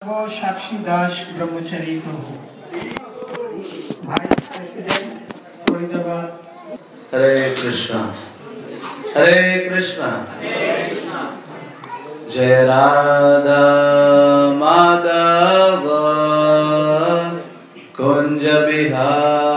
वो साक्षी दास ब्रह्मचरी प्रभु हरे कृष्णा हरे कृष्णा। जय राधा माधव कुंज बिहारी।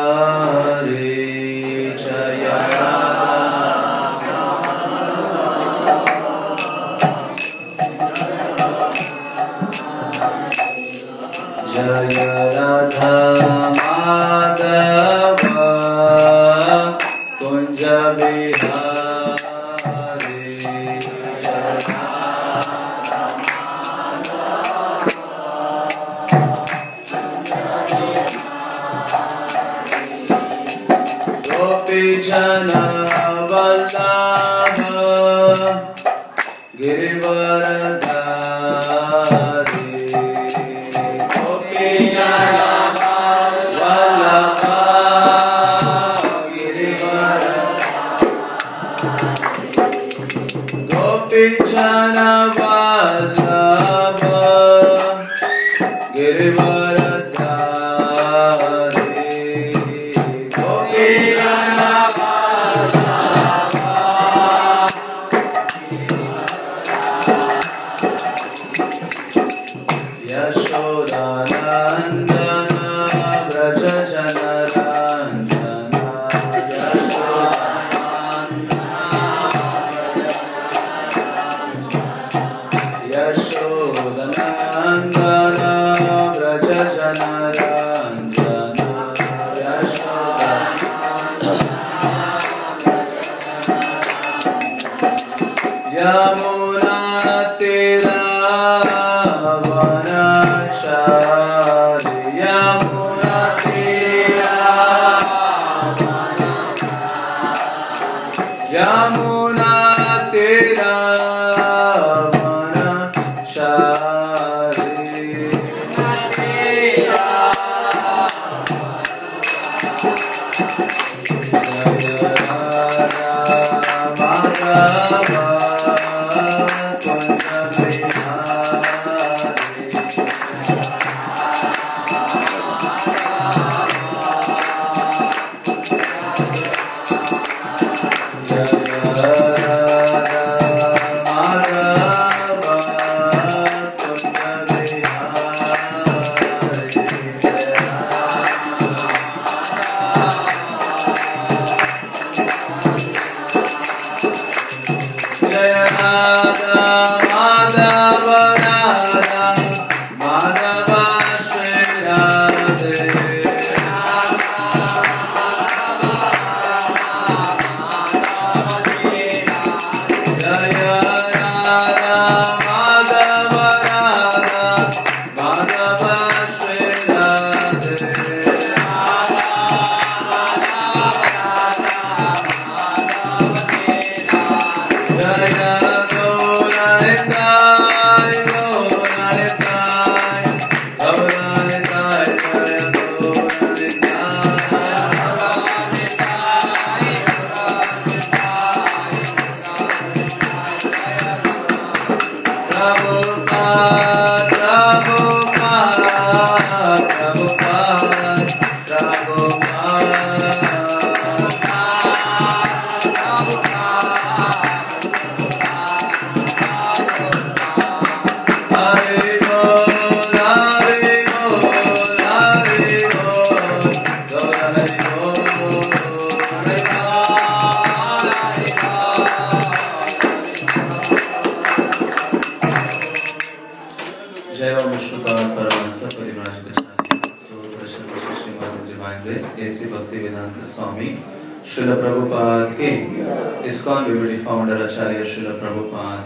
Namo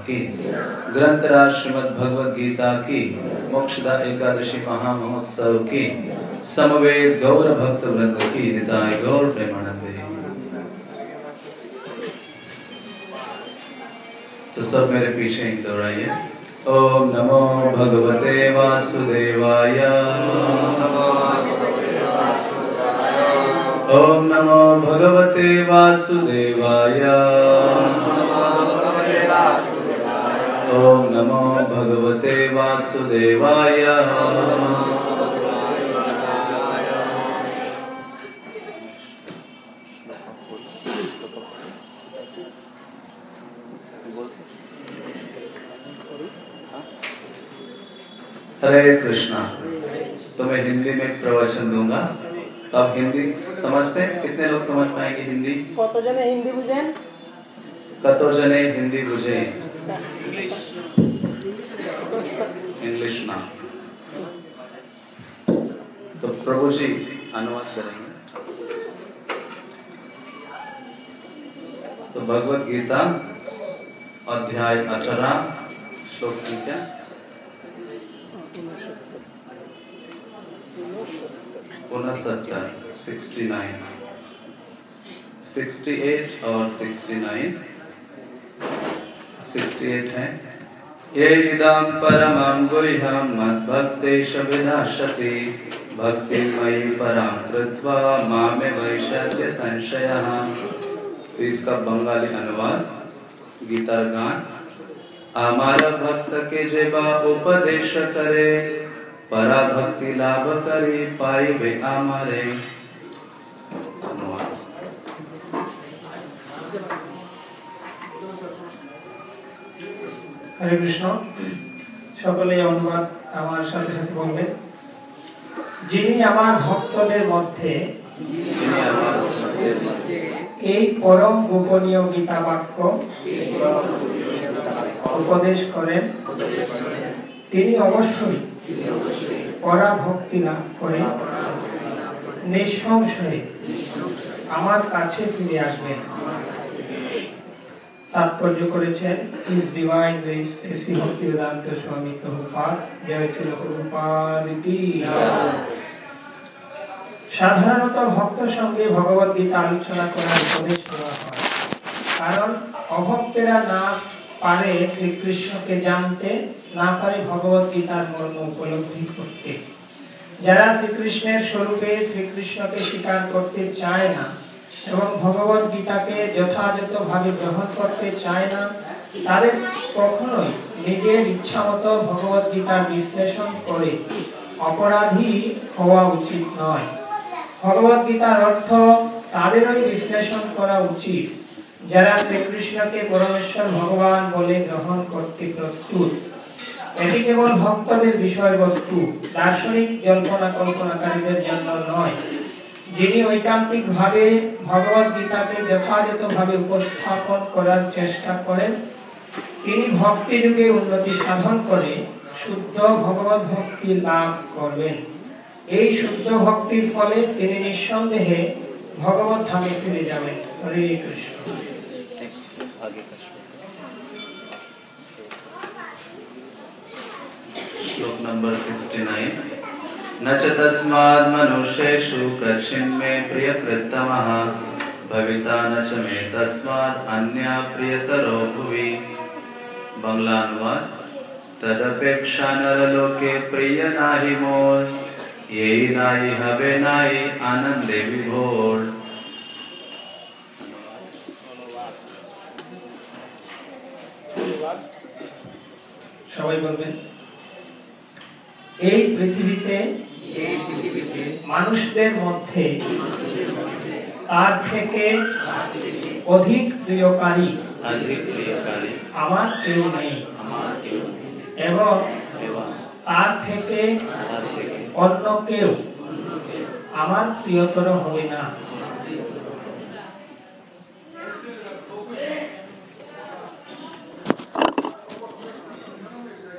की। ग्रंथराज श्रीमद भगवद गीता की मोक्षदा एकादशी महामहोत्सव की समवेद गौर भक्त वृंद की निताय गौर प्रेमानंदे। तो सब मेरे पीछे ही दोहराइए। ओम नमो भगवते वासुदेवाय। ओम नमो भगवते वासुदेवाय। ओम नमो भगवते वासुदेवाय। हरे कृष्णा तो मैं हिंदी में प्रवचन दूँगा। अब हिंदी समझते हैं? कितने लोग समझ पाएँगे हिंदी? कतो जने हिंदी बुझे? कतो जने हिंदी बुझे। इंग्लिश ना। तो प्रभु जी अनुवाद करेंगे। तो भगवत गीता, अध्याय अठारह, श्लोक संख्या। उनसत्तर सिक्सटी नाइन सिक्सटी एट और सिक्सटी नाइन है। ये परमं गुह्यं मद्भक्तेश विनाशति कृत्वा मामे वैशत्य संशयः तो इसका बंगाली अनुवाद, गीता गान। हमारा भक्त के जेबा उपदेश करे परा भक्ति लाभ करे पाई वे हमारे হরে কৃষ্ণ। সকলেই অনুবাদ আমার সাথে সাথে বলবেন যিনি আমার ভক্তদের মধ্যে, এই পরম গোপনীয় গীতা বাক্য উপদেশ করেন। তিনি অবশ্যই পরা ভক্তি লাভ করে নিঃসংশয়ে আমার কাছে ফিরে আসবেন। তাৎপর্য করেছেন ইস ডিভাইন গ্রেস এসি ভক্তি বেদান্ত স্বামী প্রভুপাদ জয় শ্রী প্রভুপাদ সাধারণত ভক্ত সঙ্গে ভগবত গীতা আলোচনা করার উপদেশ দেওয়া হয়। কারণ অভক্তেরা না পারে শ্রীকৃষ্ণকে জানতে, না পারে ভগবত গীতার মর্ম উপলব্ধি করতে। যারা শ্রীকৃষ্ণের স্বরূপে শ্রীকৃষ্ণকে স্বীকার করতে চায় না এবং ভগবত গীতাকে যথাযথভাবে গ্রহণ করতে চায় না, তাদের কখনোই নিজের ইচ্ছামতো ভগবত গীতার বিশ্লেষণ করে অপরাধী হওয়া উচিত নয়। ভগবত গীতার অর্থ তাদেরই বিশ্লেষণ করা উচিত, যারা শ্রীকৃষ্ণকে পরমেশ্বর ভগবান বলে গ্রহণ করতে প্রস্তুত। এটি কেবল ভক্তদের বিষয়বস্তু, দার্শনিক জল্পনা কল্পনাকারীদের জন্য নয়। যিনি ঐকান্তিকভাবে ভগবত গীতাকে যথাযথভাবে উপস্থাপন করার চেষ্টা করেন, তিনি ভক্তি যুগে উন্নতি সাধন করে শুদ্ধ ভগবত ভক্তি লাভ করবেন। এই শুদ্ধ ভক্তির ফলে তিনি নিঃসন্দেহে ভগবত ধামে ফিরে যাবেন। হরে কৃষ্ণ। শ্লোক নম্বর সিক্সটি নাইন न च तस्मात् मनुष्येषु कच्छिन्मे प्रियकृत्तमः भविता न च मे तस्मात् अन्या प्रियतरो भुवि बांग्ला अनुवाद तदपेक्षा नरलोके प्रिय नाही मोर येई नाही हवे नाही आनंदे विभोर সবাই বলবেন এই পৃথিবীতে মানুষদের মধ্যে তার থেকে অধিক প্রিয়কারী আমার কেউ নেই। এবং তার থেকে অন্য কেউ আমার প্রিয়তর হবে না।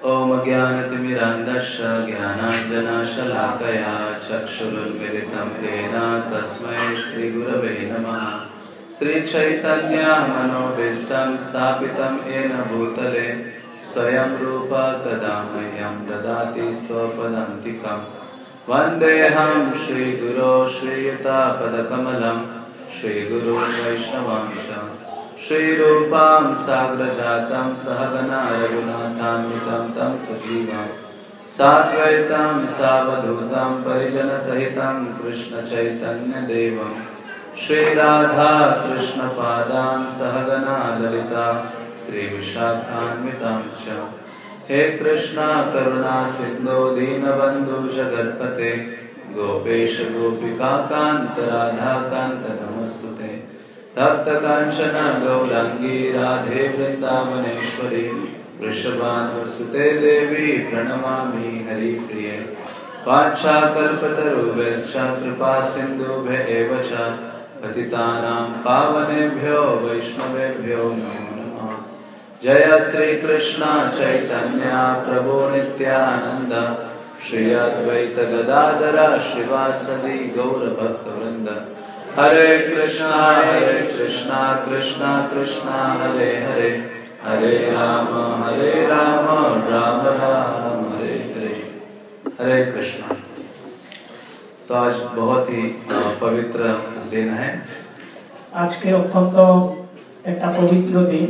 ॐ ज्ञानतिमिरान्धस्य ज्ञानाञ्जनाशलाकया चक्षुरुन्मिलितं येन तस्मै श्रीगुरवे नमः। श्रीचैतन्यमनोभीष्टं स्थापितं येन भूतले, स्वयं रूपा कदा मह्यं ददाति स्वपदान्तिकम्। वन्देऽहं श्रीगुरो श्रीयुतापदकमलं, श्रीगुरो च श्रीरूपां साग्रजातं सहगना रघुनाथान्वितं तं सजीवं साद्वैतं सावधूतं परिजनसहितं कृष्णचैतन्यदेवं श्रीराधा कृष्णपादान् सहगना ललिता श्रीविशाखान्वितांश्च हे कृष्णा, करुणा, सिन्धो, दीनबन्धु, जगत्पते, गोपेश, गोपिका, कान्त, राधा, कान्त नमस्तुते तप्त काञ्चन गौराङ्गी राधे वृन्दावनेश्वरी, वृषभानुसुते देवी प्रणमामि हरिप्रिये। वाञ्छाकल्पतरुभ्यश्च कृपा सिन्धुभ्य एव च, पतितानां पावनेभ्यो वैष्णवेभ्यो नमो नमः। जय श्रीकृष्ण चैतन्य प्रभु नित्यानन्द। श्री अद्वैत गदाधर श्रीवासदि गौरभक्तवृन्द। हरे कृष्णा हरे कृष्णा कृष्णा कृष्णा हरे हरे हरे राम हरे राम राम राम हरे हरे हरे कृष्णा तो आज बहुत ही अ, पवित्र दिन है আজকে অত্যন্ত একটা পবিত্র দিন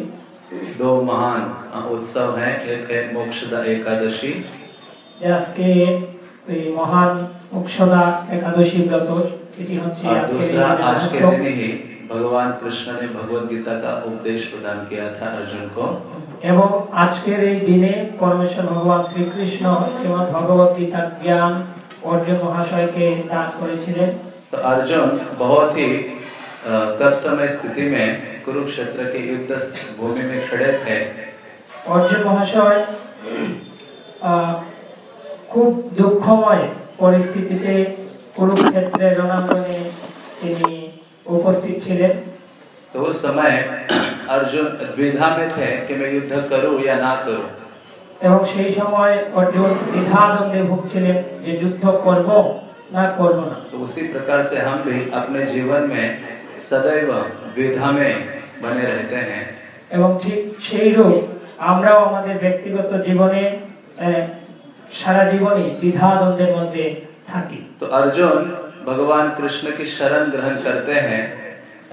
दो महान अ, उत्सव हैं एक है मोक्षदा एकादशी যে আজকে এই মহান মুক্ষদা একাদশী ব্রত এটি হচ্ছে और আজকের এই दूसरा দিনের आज के মাহাত্ম্য। दिन ही भगवान कृष्ण ने भगवत गीता का उपदेश प्रदान किया था अर्जुन को এবং আজকের এই দিনে পরমেশ্বর ভগবান শ্রীকৃষ্ণ শ্রীমদ ভগবত গীতার জ্ঞান অর্জুন মহাশয়কে দান করেছিলেন तो अर्जुन बहुत ही अ, कष्टमय स्थिति में कुरुक्षेत्र के युद्ध भूमि में खड़े थे অর্জুন মহাশয় আহ, খুব দুঃখময় পরিস্থিতিতে কুরুক্ষেত্রের রণাঙ্গনে তিনি উপস্থিত ছিলেন तो उस समय अर्जुन द्विधा में थे कि मैं युद्ध करूं या ना करूं এবং সেই সময় অর্জুন দ্বিধাদ্বন্দ্বে ভুগছিলেন যে যুদ্ধ করব না করব না तो उसी प्रकार से हम भी अपने जीवन में सदैव द्विधा में बने रहते हैं এবং ঠিক সেই রূপ আমরাও আমাদের ব্যক্তিগত জীবনে আহ, সারা জীবনই দ্বিধাদ্বন্দ্বের মধ্যে থাকি तो अर्जुन भगवान कृष्ण की शरण ग्रहण करते हैं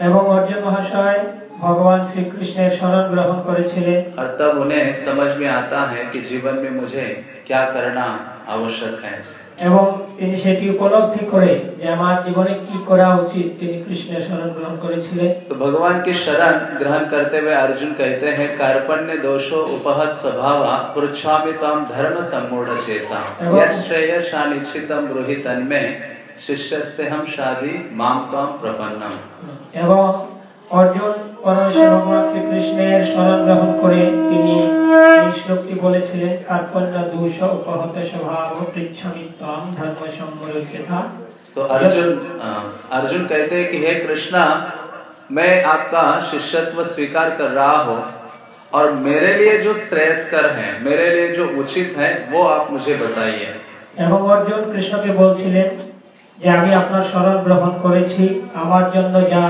এবং অর্জুন মহাশয় ভগবান শ্রীকৃষ্ণের শরণ গ্রহণ করেছিলেন और तब उन्हें समझ में आता है कि जीवन में मुझे क्या करना आवश्यक है এবং তিনি সেটি উপলব্ধি করে যে আমার জীবনে কি করা উচিত তিনি কৃষ্ণের শরণ গ্রহণ করেছিলেন तो भगवान की शरण ग्रहण करते हुए अर्जुन कहते हैं कार्पण्य दोषो उपहत स्वभाव पृच्छामि तम धर्म सम्मूढ़ चेता एवं- यत् श्रेयसा निश्चितम ब्रूहि तन्मे शिष्यस्ते हम शादी माम तम प्रपन्नम এবং অর্জুন পরমেশ্বর ভগবান শ্রীকৃষ্ণের শরণ গ্রহণ করে তিনি এই শ্লোকটি বলেছিলেন কার্পণ্য দোষ উপহত স্বভাব পৃচ্ছমিত্তম ধর্ম সম্মূঢ় तो अर्जुन अ, अर्जुन कहते हैं कि हे कृष्णा मैं आपका शिष्यत्व स्वीकार कर रहा हूँ और मेरे लिए जो श्रेयस्कर है मेरे लिए जो उचित है वो आप मुझे बताइए এবং অর্জুন কৃষ্ণকে বলছিলেন যে আমি আপনার শরণ গ্রহণ করেছি আমার জন্য যা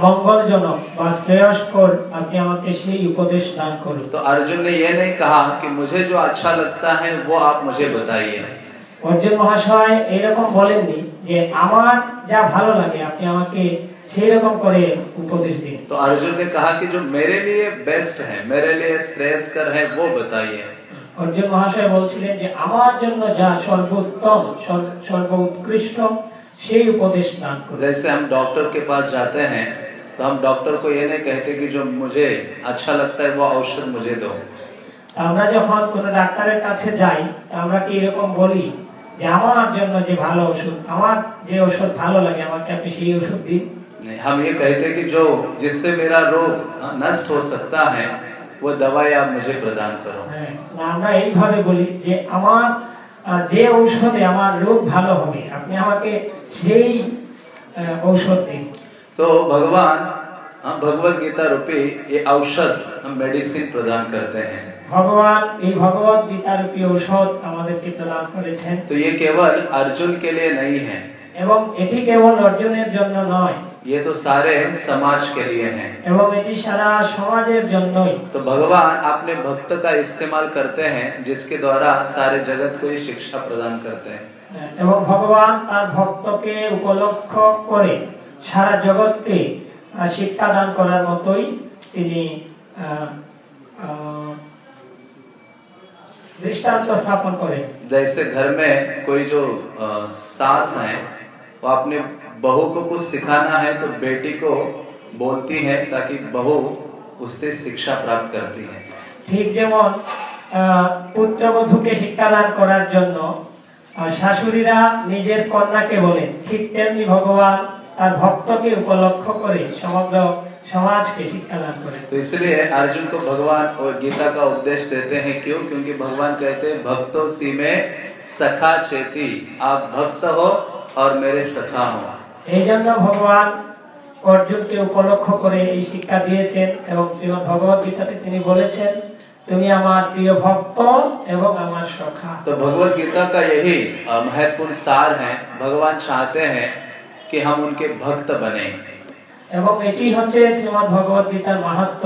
মঙ্গলজনক বা শ্রেয়স্কর আপনি আমাকে সেই উপদেশ দান করুন तो अर्जुन ने ये नहीं कहा कि मुझे जो अच्छा लगता है वो आप मुझे बताइए অর্জুন মহাশয় এরকম বলেননি যে আমার যা ভালো লাগে আপনি আমাকে সেই রকম করে উপদেশ দিন तो अर्जुन ने कहा कि जो मेरे लिए बेस्ट है मेरे लिए श्रेयस्कर है वो बताइए অর্জুন মহাশয় বলছিলেন যে আমার জন্য যা সর্বোত্তম সর্ব- সর্ব উৎকৃষ্ট সেই উপদেশ দান করুন जैसे हम डॉक्टर के पास जाते हैं तो हम डॉक्टर को ये नहीं कहते कि जो मुझे अच्छा लगता है वो औषध मुझे दो আমরা যখন কোন ডাক্তারের কাছে যাই আমরা কি এরকম বলি যে আমার জন্য যে ভালো ওষুধ আমার যে ওষুধ ভালো লাগে আমাকে আপনি সেই ওষুধ দিন नहीं हम ये कहते हैं कि जो जिससे मेरा रोग हाँ, नष्ट हो सकता है वो दवाई आप मुझे प्रदान करो হ্যাঁ, না, আমরা এইভাবে বলি যে আমার আহ, যে ঔষধে আমার রোগ ভালো হবে আপনি আমাকে সেই আহ, ঔষধ দিন तो भगवान हाँ, भगवत गीता रूपी ये औषध हम मेडिसिन प्रदान करते हैं ভগবান এই ভগবত গীতা রূপী ঔষধ আমাদেরকে প্রদান করেছেন तो ये केवल अर्जुन के लिए नहीं है এবং এটি কেবল অর্জনের জন্য নয় ये तो सारे समाज के लिए हैं এবং এটি সারা সমাজের জন্যই तो भगवान अपने भक्त का इस्तेमाल करते हैं जिसके द्वारा सारे जगत को ये शिक्षा प्रदान करते हैं এবং ভগবান তার ভক্তকে উপলক্ষ করে সারা জগৎকে আহ, শিক্ষা দান করার মতোই তিনি আহ, আহ, দৃষ্টান্ত স্থাপন করেন जैसे घर में कोई जो अ, सास है वो अपने बहू को कुछ सिखाना है तो बेटी को बोलती है ताकि बहू उससे शिक्षा प्राप्त करती हैं ঠিক যেমন আহ, পুত্রবধূকে শিক্ষাদান করার জন্য আহ, শাশুড়িরা নিজের কন্যাকে বলে ঠিক তেমনি ভগবান তার ভক্তকে উপলক্ষ করে সমগ্র সমাজকে শিক্ষাদান করে तो इसलिए अर्जुन को भगवान और गीता का उपदेश देते हैं क्यों क्योंकि भगवान कहते हैं भक्तों सी में सखा चेती आप भक्त हो और मेरे सखा हो এই জন্য ভগবান অর্জুনকে উপলক্ষ করে এই শিক্ষা দিয়েছেন এবং শ্রীমদ ভগবত গীতাতে তিনি বলেছেন তুমি আমার প্রিয় ভক্ত এবং আমার সখা तो भगवत गीता का यही अ, महत्वपूर्ण सार है भगवान चाहते हैं कि हम उनके भक्त बने এবং এটি হচ্ছে শ্রীমদ ভগবত গীতার মাহাত্ম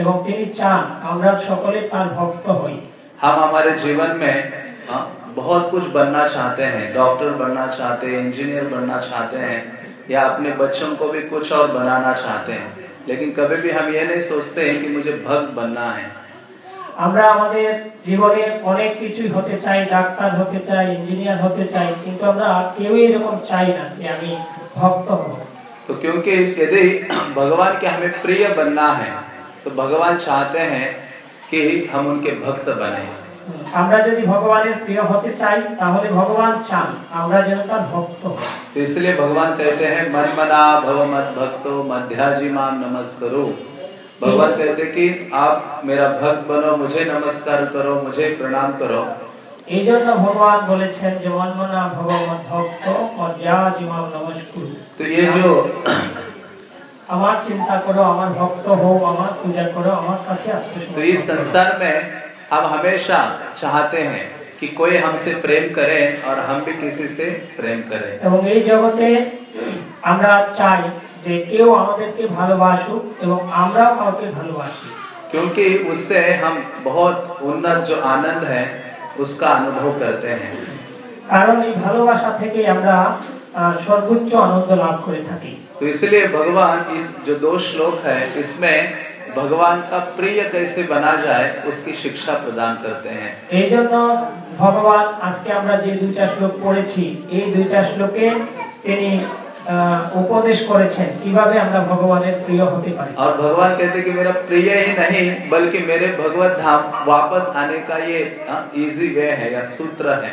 এবং তিনি চান আমরা সকলে তার ভক্ত হই हम हमारे जीवन में अ, बहुत कुछ बनना चाहते हैं डॉक्टर बनना चाहते हैं इंजीनियर बनना चाहते हैं या अपने बच्चों को भी कुछ और बनाना चाहते हैं लेकिन कभी भी हम ये नहीं सोचते हैं कि मुझे भक्त बनना है আমরা আমাদের জীবনে অনেক কিছুই হতে চাই ডাক্তার হতে চাই ইঞ্জিনিয়ার হতে চাই কিন্তু আমরা কেউই এরকম চাই না যে আমি ভক্ত হব तो क्योंकि यदि भगवान के हमें प्रिय बनना है तो भगवान चाहते हैं कि हम उनके भक्त बने আমরা যদি ভগবানের প্রিয় হতে চাই তাহলে ভগবান চান আমরা যেন তার ভক্ত इसलिए भगवान कहते हैं मन मना भव मत भक्तो मध्याजी माम नमस्करो भगवान कहते कि आप मेरा भक्त बनो मुझे नमस्कार करो मुझे प्रणाम करो এই জন্য ভগবান বলেছেন যে মন মনা ভব মত ভক্ত মধ্যাজি মাম নমস্কুর তো এই যে আমার চিন্তা করো আমার ভক্ত হও আমার পূজা করো আমার কাছে আসো তো এই সংসার में हम हमेशा चाहते हैं कि कोई हमसे प्रेम करे और हम भी किसी से प्रेम करें এবং এই জগতে আমরা চাই যে কেউ আমাদেরকে ভালোবাসুক এবং আমরাও কাউকে ভালোবাসি क्योंकि उससे हम बहुत उन्नत जो आनंद है उसका अनुभव करते हैं কারণ এই ভালোবাসা থেকে আমরা আহ, সর্বোচ্চ আনন্দ লাভ করে থাকি तो इसलिए भगवान इस जो दो श्लोक है इसमें भगवान का प्रिय कैसे बना जाए उसकी शिक्षा प्रदान करते हैं এই জন্য ভগবান আজকে আমরা যে দুইটা শ্লোক পড়েছি এই দুইটা শ্লোকে তিনি আহ, উপদেশ করেছেন কিভাবে আমরা ভগবানের প্রিয় হতে পারি और भगवान कहते हैं कि मेरा प्रिय ही नहीं बल्कि मेरे भगवत धाम वापस आने का ये इजी वे है या सूत्र है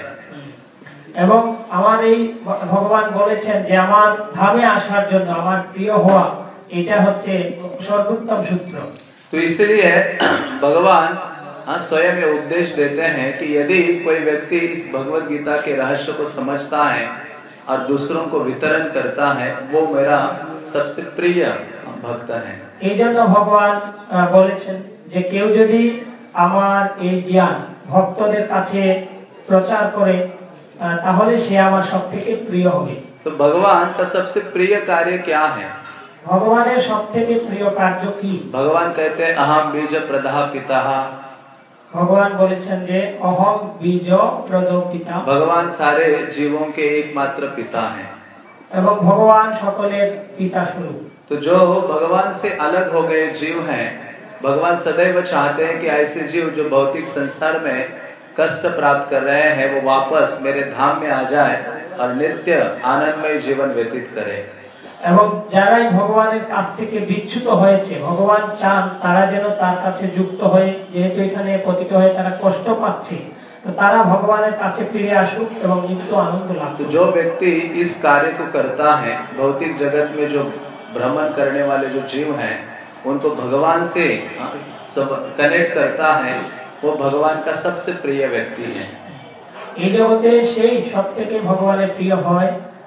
এবং আমার এই ভ- ভগবান বলেছেন যে আমার ধামে আসার জন্য আমার প্রিয় হওয়া এটা হচ্ছে সর্বোত্তম সূত্র तो इसलिए भगवान हाँ, स्वयं ये उपदेश देते हैं कि यदि कोई व्यक्ति इस भगवत गीता के रहस्य को समझता है और दूसरों को वितरण करता है वो मेरा सबसे प्रिय भक्त है এই জন্য ভগবান আহ, বলেছেন যে কেউ যদি আমার এই জ্ঞান ভক্তদের কাছে প্রচার করে আহ, তাহলে সে আমার সব থেকে প্রিয় হবে तो भगवान का सबसे प्रिय कार्य क्या है ভগবানের সব থেকে প্রিয় কার্য কি भगवान कहते हैं अहम बीज प्रदा पिता ভগবান বলেছেন যে অহম বীজ প্রদপিতা भगवान सारे जीवों के एकमात्र पिता हैं এবং ভগবান সকলের পিতা স্বরূপ तो जो भगवान से अलग हो गए जीव हैं भगवान सदैव चाहते हैं कि ऐसे जीव जो भौतिक संसार में कष्ट प्राप्त कर रहे हैं वो वापस मेरे धाम में आ जाए और नित्य आनंदमय जीवन व्यतीत करें এবং যারাই ভগবানের কাছ থেকে বিচ্যুত হয়েছে ভগবান চান তারা যেন তার কাছে যুক্ত হয়ে যেহেতু এখানে পতিত হয়ে তারা কষ্ট পাচ্ছে তো তারা ভগবানের কাছে ফিরে আসুক এবং নিত্য আনন্দ লাভ तो করুক। जो व्यक्ति इस कार्य को करता है भौतिक जगत में जो भ्रमण करने वाले जो जीव हैं उनको भगवान से कनेक्ट करता है वो भगवान का सबसे प्रिय व्यक्ति है এই জগতে সেই সব থেকে ভগবানের প্রিয় হয়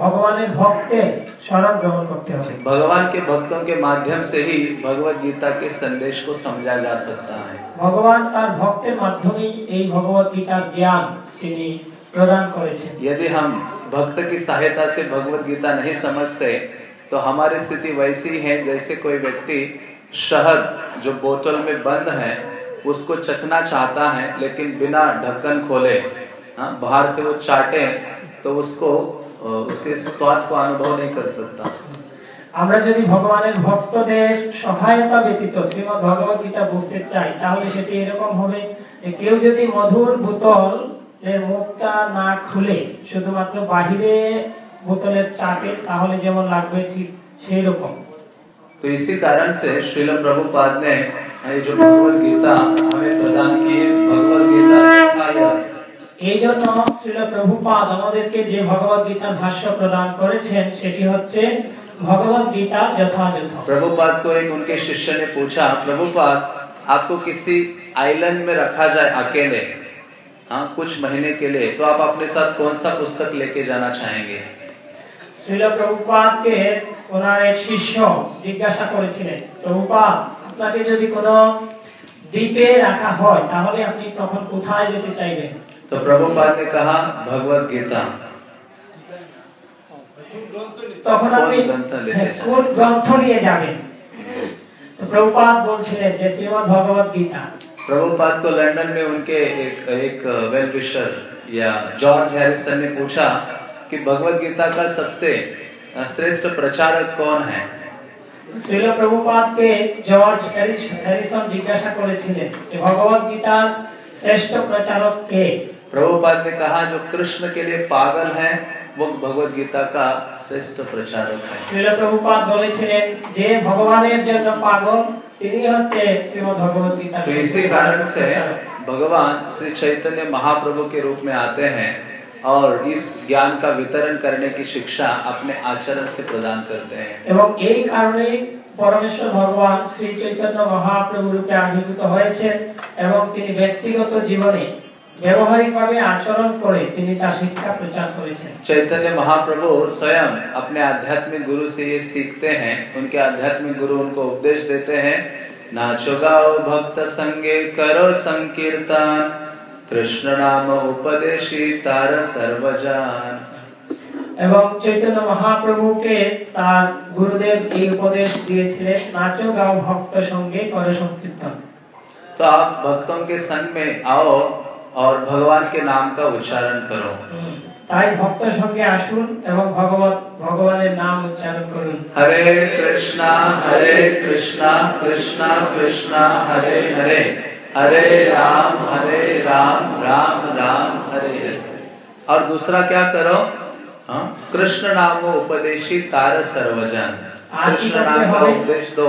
ভগবানের ভক্তের শরণ গ্রহণ করতে হবে भगवान के भक्तों के माध्यम से ही भगवत गीता के संदेश को समझा जा सकता है ভগবান তার ভক্তের মাধ্যমেই এই ভগবত গীতার জ্ঞান তিনি প্রদান করেছেন यदि हम भक्त की सहायता से भगवत गीता नहीं समझते तो हमारी स्थिति वैसी है जैसे कोई व्यक्ति शहद जो बोतल में बंद है उसको चखना चाहता है लेकिन बिना ढक्कन खोले हाँ, बाहर से वो चाटे तो उसको अ, उसके स्वाद को अनुभव नहीं कर सकता আমরা যদি ভগবানের ভক্তদের সহায়তা ব্যতীত শ্রীমদ ভগবত গীতা বুঝতে চাই তাহলে সেটি এরকম হবে যে কেউ যদি মধুর বোতল এর মুখটা না খুলে শুধুমাত্র বাহিরে বোতলের চাপে তাহলে যেমন লাগবে ঠিক সেই রকম तो इसी कारण से श्रील प्रभुपाद ने ये जो भगवत गीता हमें प्रदान की है, भगवत गीता यथायथ এই জন্য শ্রীল প্রভুপাদ আমাদেরকে যে ভগবত গীতার ভাষ্য প্রদান করেছেন সেটি হচ্ছে ভগবত গীতা যথাযথ प्रभुपाद को एक उनके शिष्य ने पूछा प्रभुपाद आपको किसी आइलैंड में रखा जाए अकेले हाँ कुछ महीने के लिए तो आप अपने साथ कौन सा पुस्तक लेके जाना चाहेंगे শ্রীল প্রভুপাদকে ওনার এক শিষ্য জিজ্ঞাসা করেছিলেন প্রভুপাদ আপনাকে যদি কোনো দ্বীপে রাখা হয় তাহলে আপনি তখন কোথায় যেতে চাইবেন तो प्रभुपाद ने कहा भगवत गीता তখন আপনি কোন গ্রন্থ নিতে হ্যাঁ, চান? কোন গ্রন্থ নিয়ে যাবেন তো প্রভুপাদ বলছিলেন যে শ্রীমদ ভগবত গীতা प्रभुपाद को लंदन में उनके एक एक वेल विशर या जॉर्ज हैरिसन ने पूछा कि भगवत गीता का सबसे अ, श्रेष्ठ प्रचारक कौन है শ্রীল প্রভুপাদকে জর্জ হ্যারিস- হ্যারিসন জিজ্ঞাসা করেছিলেন যে ভগবত গীতার শ্রেষ্ঠ প্রচারক কে प्रभुपाद ने कहा जो कृष्ण के लिए पागल है वो भगवत गीता का श्रेष्ठ प्रचारक है শ্রীল প্রভুপাদ বলেছিলেন যে ভগবানের জন্য পাগল তিনি হচ্ছে শ্রীমদ ভগবত গীতা तो इसी कारण से भगवान श्री चैतन्य महाप्रभु के रूप में आते हैं और इस ज्ञान का वितरण करने की शिक्षा अपने आचरण से प्रदान करते हैं এবং এই কারণে পরমেশ্বর ভগবান শ্রী চৈতন্য মহাপ্রভু রূপে আবির্ভূত হয়েছেন এবং তিনি ব্যক্তিগত জীবনে ব্যবহারিকভাবে আচরণ করে তিনি তার শিক্ষা প্রচার করেছেন चैतन्य महाप्रभु स्वयं अपने आध्यात्मिक गुरु से ये सीखते हैं उनके आध्यात्मिक गुरु उनको उपदेश देते हैं नाचो गाओ भक्त संगे करो संकीर्तन कृष्ण नाम उपदेशी तार सर्वजान এবং চৈতন্য মহাপ্রভুকে তার গুরুদেব এই উপদেশ দিয়েছিলেন নাচো গাও ভক্ত সঙ্গে করে সংকীর্তন तो आप भक्तों के संग में आओ और भगवान के नाम का उच्चारण करो হুম, তাই ভক্ত সঙ্গে আসুন এবং ভগবত ভগবানের নাম উচ্চারণ করুন हरे कृष्णा हरे कृष्णा कृष्णा कृष्णा हरे हरे हरे राम हरे राम राम राम हरे हरे और दूसरा क्या करो हाँ? कृष्ण नाम उपदेशी तार सर्वजन कृष्ण नाम का उपदेश दो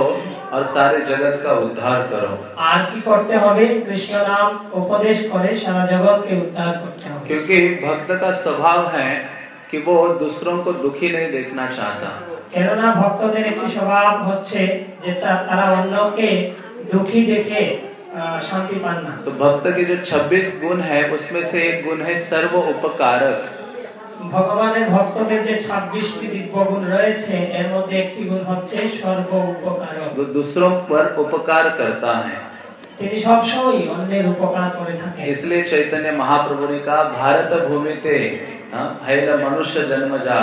और सारे जगत का उद्धार करो আর কি করতে হবে কৃষ্ণ নাম উপদেশ করে সারা জগৎকে উদ্ধার করতে হবে क्योंकि भक्त का स्वभाव है कि वो दूसरों को दुखी नहीं देखना चाहता কেননা ভক্তদের একটি স্বভাব হচ্ছে যে তা- তারা অন্যকে দুঃখী দেখে আহ, শান্তি পান না तो भक्त के जो 26 गुण है उसमें से एक गुण है सर्व उपकारक ভগবানের ভক্তদের যে ছাব্বিশটি দিব্য গুণ রয়েছে এর মধ্যে একটি গুণ হচ্ছে সর্ব উপকারক वो दूसरों पर उपकार करता है তিনি সবসময় অন্যের উপকার করে থাকেন इसलिए चैतन्य महाप्रभु ने कहा भारत भूमि ते हाँ, हैल मनुष्य जन्म जा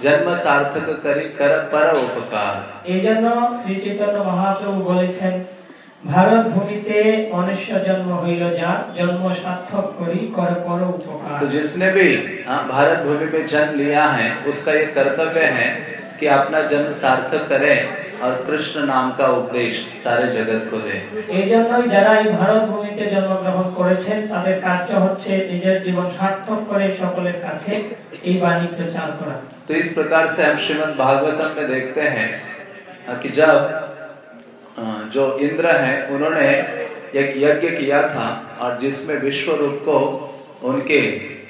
जन्म सार्थक करी कर पर उपकार এই জন্য শ্রী চৈতন্য মহাপ্রভু বলেছেন भारत ভারত ভূমিতে মনুষ্য জন্ম হইল जा जन्म সার্থক करी कर পর उपकार तो जिसने भी हाँ, भारत भूमि में जन्म लिया है उसका ये कर्तव्य है कि अपना जन्म सार्थक करे और कृष्ण नाम का उपदेश सारे जगत को दे। ये जन्म ही जरा এজন্যই যারা এই ভারত ভূমিতে জন্মগ্রহণ করেছেন তাদের কার্য হচ্ছে নিজের জীবন সার্থক করে সকলের কাছে এই বাণী प्रचार करा तो इस प्रकार से हम श्रीमद् भागवतम में देखते हैं कि जब जो इंद्र हैं उन्होंने एक यज्ञ किया था और जिसमें विश्व रूप को उनके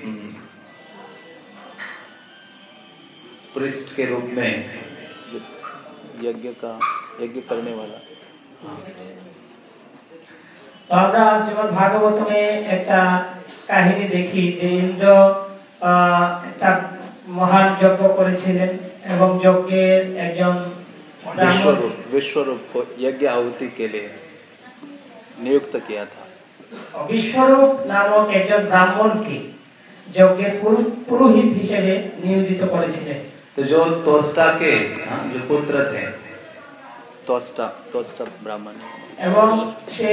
हम्म, पृष्ठ के रूप में यज्ञ का यज्ञ करने वाला তো আমরা শ্রীমদ ভাগবতমে একটা কাহিনী দেখি যে ইন্দ্র আহ, একটা মহান যজ্ঞ করেছিলেন এবং যজ্ঞের একজন विश्व ব্রাহ্মণ रूप विश्व रूप को यज्ञ आहुति के लिए नियुक्त किया था বিশ্বরূপ নামক একজন ব্রাহ্মণকে যজ্ঞের পুরো- পুরোহিত হিসেবে নিয়োজিত করেছিলেন तो जो तोस्टा के हाँ, जो पुत्र थे तोस्टा तोस्टा ब्राह्मण এবং সে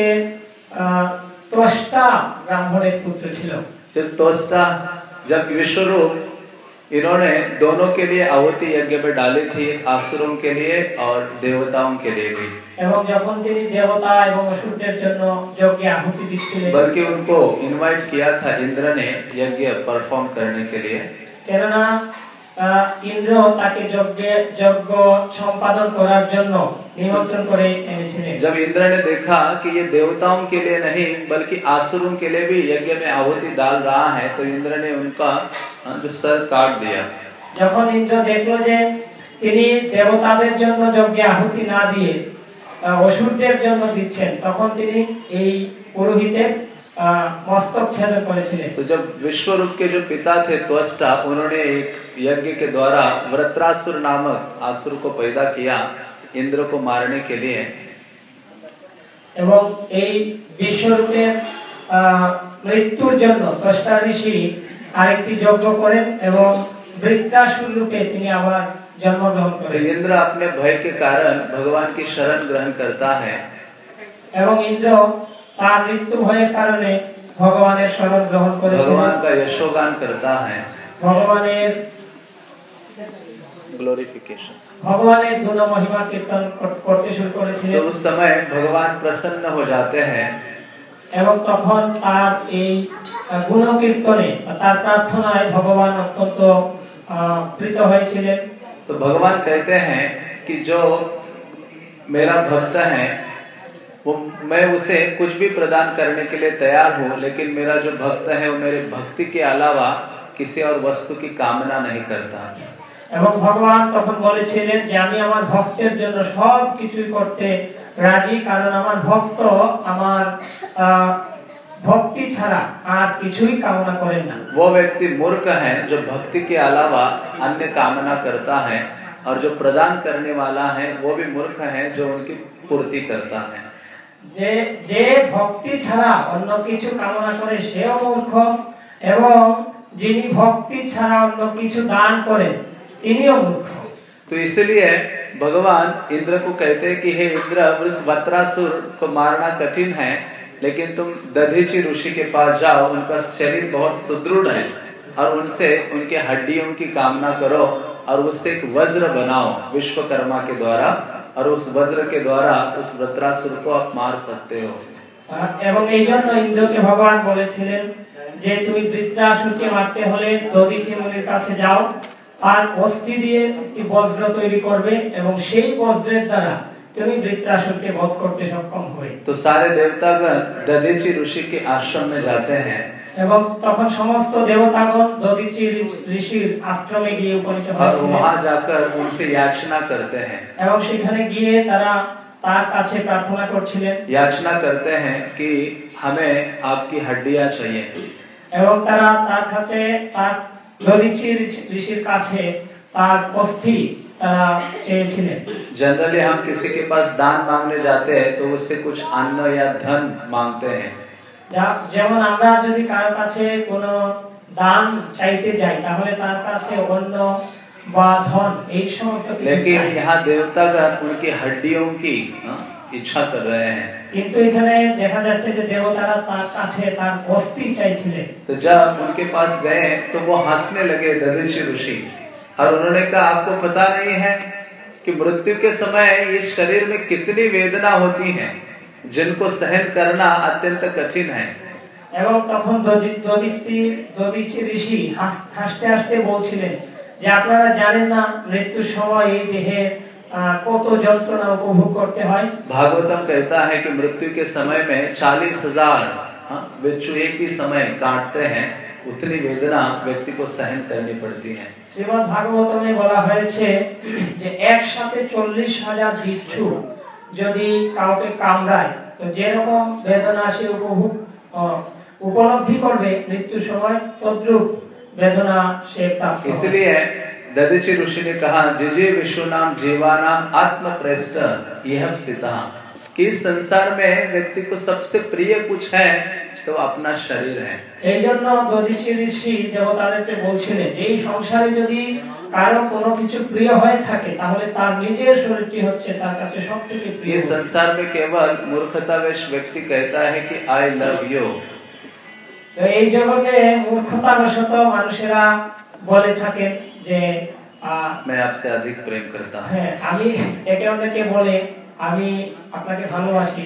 আহ, ত্বষ্টা ব্রাহ্মণের পুত্র ছিল जब त्वस्ता जब विश्वरूप इन्होंने दोनों के लिए आहुति यज्ञ में डाली थी आसुरों के लिए और देवताओं के लिए भी এবং যখন তিনি দেবতা এবং অসুরদের জন্য যজ্ঞে আহুতি দিচ্ছিলেন बल्कि उनको इनवाइट किया था इंद्र ने यज्ञ परफॉर्म करने के लिए কেননা আহ, ইন্দ্র তাকে যজ্ঞে যজ্ঞ সম্পাদন করার জন্য নিমন্ত্রণ করে এনেছিলেন जब इंद्र ने देखा कि ये देवताओं के लिए नहीं बल्कि आसुरों के लिए भी यज्ञ में आहुति डाल रहा है तो इंद्र ने उनका हाँ, जो सर काट दिया যখন ইন্দ্র দেখলো যে তিনি দেবতাদের জন্য যজ্ঞে আহুতি না দিয়ে আহ, অসুরদের জন্য দিচ্ছেন তখন তিনি এই পুরোহিতের আহ, মস্তক ছেদন করেছিলেন तो जब विश्वरूप के जो पिता थे त्वष्टा उन्होंने एक यज्ञ के द्वारा वृत्रासुर नामक आसुर को पैदा किया इंद्र को मारने के लिए এবং এই বিশ্বরূপের আহ, মৃত্যুর জন্য দ্রষ্টা ঋষি আরেকটি যজ্ঞ করেন এবং বৃত্তাসুর রূপে তিনি আবার জন্মগ্রহণ तो করেন इंद्र अपने भय के कारण भगवान की शरण ग्रहण करता है এবং ইন্দ্র তার মৃত্যু ভয়ের কারণে ভগবানের শরণ গ্রহণ করেছিলেন भगवान का यशोगान करता है ভগবানের ग्लोरिफिकेशन ভগবানের গুণ মহিমা কীর্তন কর- করতে শুরু तो করেছিলেন उस समय भगवान प्रसन्न हो जाते हैं এবং তখন তার এই আহ, গুণ কীর্তনে বা তার প্রার্থনায় ভগবান অত্যন্ত আহ, প্রীত হয়েছিলেন तो भगवान कहते हैं कि जो मेरा भक्त है वो मैं उसे कुछ भी प्रदान करने के लिए तैयार हूँ लेकिन मेरा जो भक्त है वो मेरे भक्ति के अलावा किसी और वस्तु की कामना नहीं करता এবং ভগবান তখন বলেছিলেন যে আমি আমার ভক্তের জন্য সব কিছুই করতে রাজি কারণ আমার ভক্ত আমার আহ, ভক্তি ছাড়া আর কিছুই কামনা করেন না वो व्यक्ति मूर्ख है जो भक्ति के अलावा अन्य कामना करता है और जो प्रदान करने वाला है वो भी मूर्ख है जो उनकी पूर्ति करता है যে যে ভক্তি ছাড়া অন্য কিছু কামনা করে সেও মূর্খ এবং যিনি ভক্তি ছাড়া অন্য কিছু দান করেন তিনিও মূর্খ तो इसलिए भगवान इंद्र को कहते हैं कि हे इंद्र उस वत्रासुर को मारना कठिन है लेकिन तुम दधीची ऋषि के पास जाओ उनका शरीर बहुत सुदृढ़ है और उनसे उनके हड्डियों की कामना करो और उससे एक वज्र बनाओ विश्वकर्मा के द्वारा और उस वज्र के द्वारा उस वत्रासुर को आप मार सकते हो আহ, এবং এই জন্য ইন্দ্রকে ভগবান বলেছিলেন যে তুমি বৃত্রাসুরকে মারতে হলে দদিচি মুনির কাছে যাও আর অস্থি দিয়ে একটি বজ্র তৈরি করবে এবং সেই বজ্রের দ্বারা তুমি বৃত্রাসুরকে বধ করতে সক্ষম হবে तो सारे देवतागण दधीची ऋषि के आश्रम में जाते हैं এবং তখন সমস্ত দেবতাগণ দদিচি ঋষ- ঋষির আশ্রমে গিয়ে উপনীত और হয়েছিলেন वहां जाकर उनसे याचना करते हैं এবং সেখানে গিয়ে তারা তার কাছে প্রার্থনা করছিলেন याचना करते हैं कि हमें आपकी हड्डियां चाहिए এবং তারা তার কাছে তার দদিচি ঋষি- ঋষির কাছে তার অস্থি তারা চেয়েছিলেন जनरली हम किसी के पास दान मांगने जाते हैं तो उससे कुछ अन्न या धन मांगते हैं যা- যেমন আমরা যদি কারো কাছে কোনো দান চাইতে যাই তাহলে তার কাছে অন্য বা ধন এই সমস্ত কিছু लेकिन চাই। यहाँ देवतागण उनकी हड्डियों की हाँ, इच्छा कर रहे हैं কিন্তু এখানে দেখা যাচ্ছে যে দেবতারা তার কাছে তার অস্থি চাইছিলেন तो जब उनके पास गए तो वो हंसने लगे दधीची ऋषि और उन्होंने कहा आपको पता नहीं है कि मृत्यु के समय इस शरीर में कितनी वेदना होती है जिनको सहन करना अत्यंत कठिन है এবং তখন দদি- দদিচি দদিচি ঋষি হাস- হাসতে হাসতে বলছিলেন যে আপনারা জানেন না মৃত্যুর সময় এই দেহে আহ, কত যন্ত্রণা উপভোগ করতে হয় भागवतम कहता है कि मृत्यु के समय में चालीस हजार बिच्छू एक ही समय काटते हैं उतनी वेदना व्यक्ति को सहन करनी पड़ती है শ্রীমদ ভাগবতমে বলা হয়েছে যে একসাথে চল্লিশ হাজার বিচ্ছু যদি কাউকে কামড়ায় তো যেরকম বেদনা সে উপভোগ আহ, উপলব্ধি করবে মৃত্যুর সময় তদ্রুপ বেদনা সে প্রাপ্ত হবে। इसलिए दधीची ऋषि ने कहा जिजे विश्व नाम जीवानाम आत्म प्रेष्ट यह सिता कि इस संसार में व्यक्ति को सबसे प्रिय कुछ है तो अपना शरीर है এই জন্য দধিচি ঋষি দেবতাদেরকে বলছিলেন যে এই সংসারে যদি কারো কোনো কিছু প্রিয় হয়ে থাকে তাহলে তার নিজের শরীরটি হচ্ছে তার কাছে সব থেকে প্রিয় इस संसार में केवल मूर्खतावेश व्यक्ति कहता है कि आई लव यू তো এই জগতে মূর্খতাবশত মানুষেরা বলে থাকেন যে আহ, मैं आपसे अधिक प्रेम करता हूँ হ্যাঁ আমি একে অন্যকে বলে আমি আপনাকে ভালোবাসি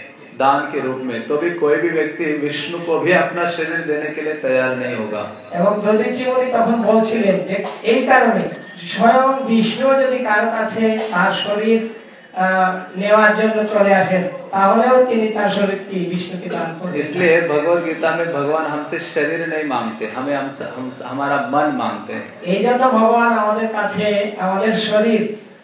दान के रूप में तो भी कोई भी व्यक्ति विष्णु को भी अपना शरीर देने के लिए तैयार नहीं होगा এবং দধিচিমণি তখন বলছিলেন যে এই কারণে স্বয়ং বিষ্ণু যদি কারো কাছে তার শরীর আহ, নেওয়ার জন্য চলে আসেন তাহলেও তিনি তার শরীরটি বিষ্ণুকে দান করবেন इसलिए भगवत गीता में भगवान हमसे शरीर नहीं मांगते हमें हम, हम हमारा मन मांगते हैं এই জন্য ভগবান আমাদের কাছে আমাদের শরীর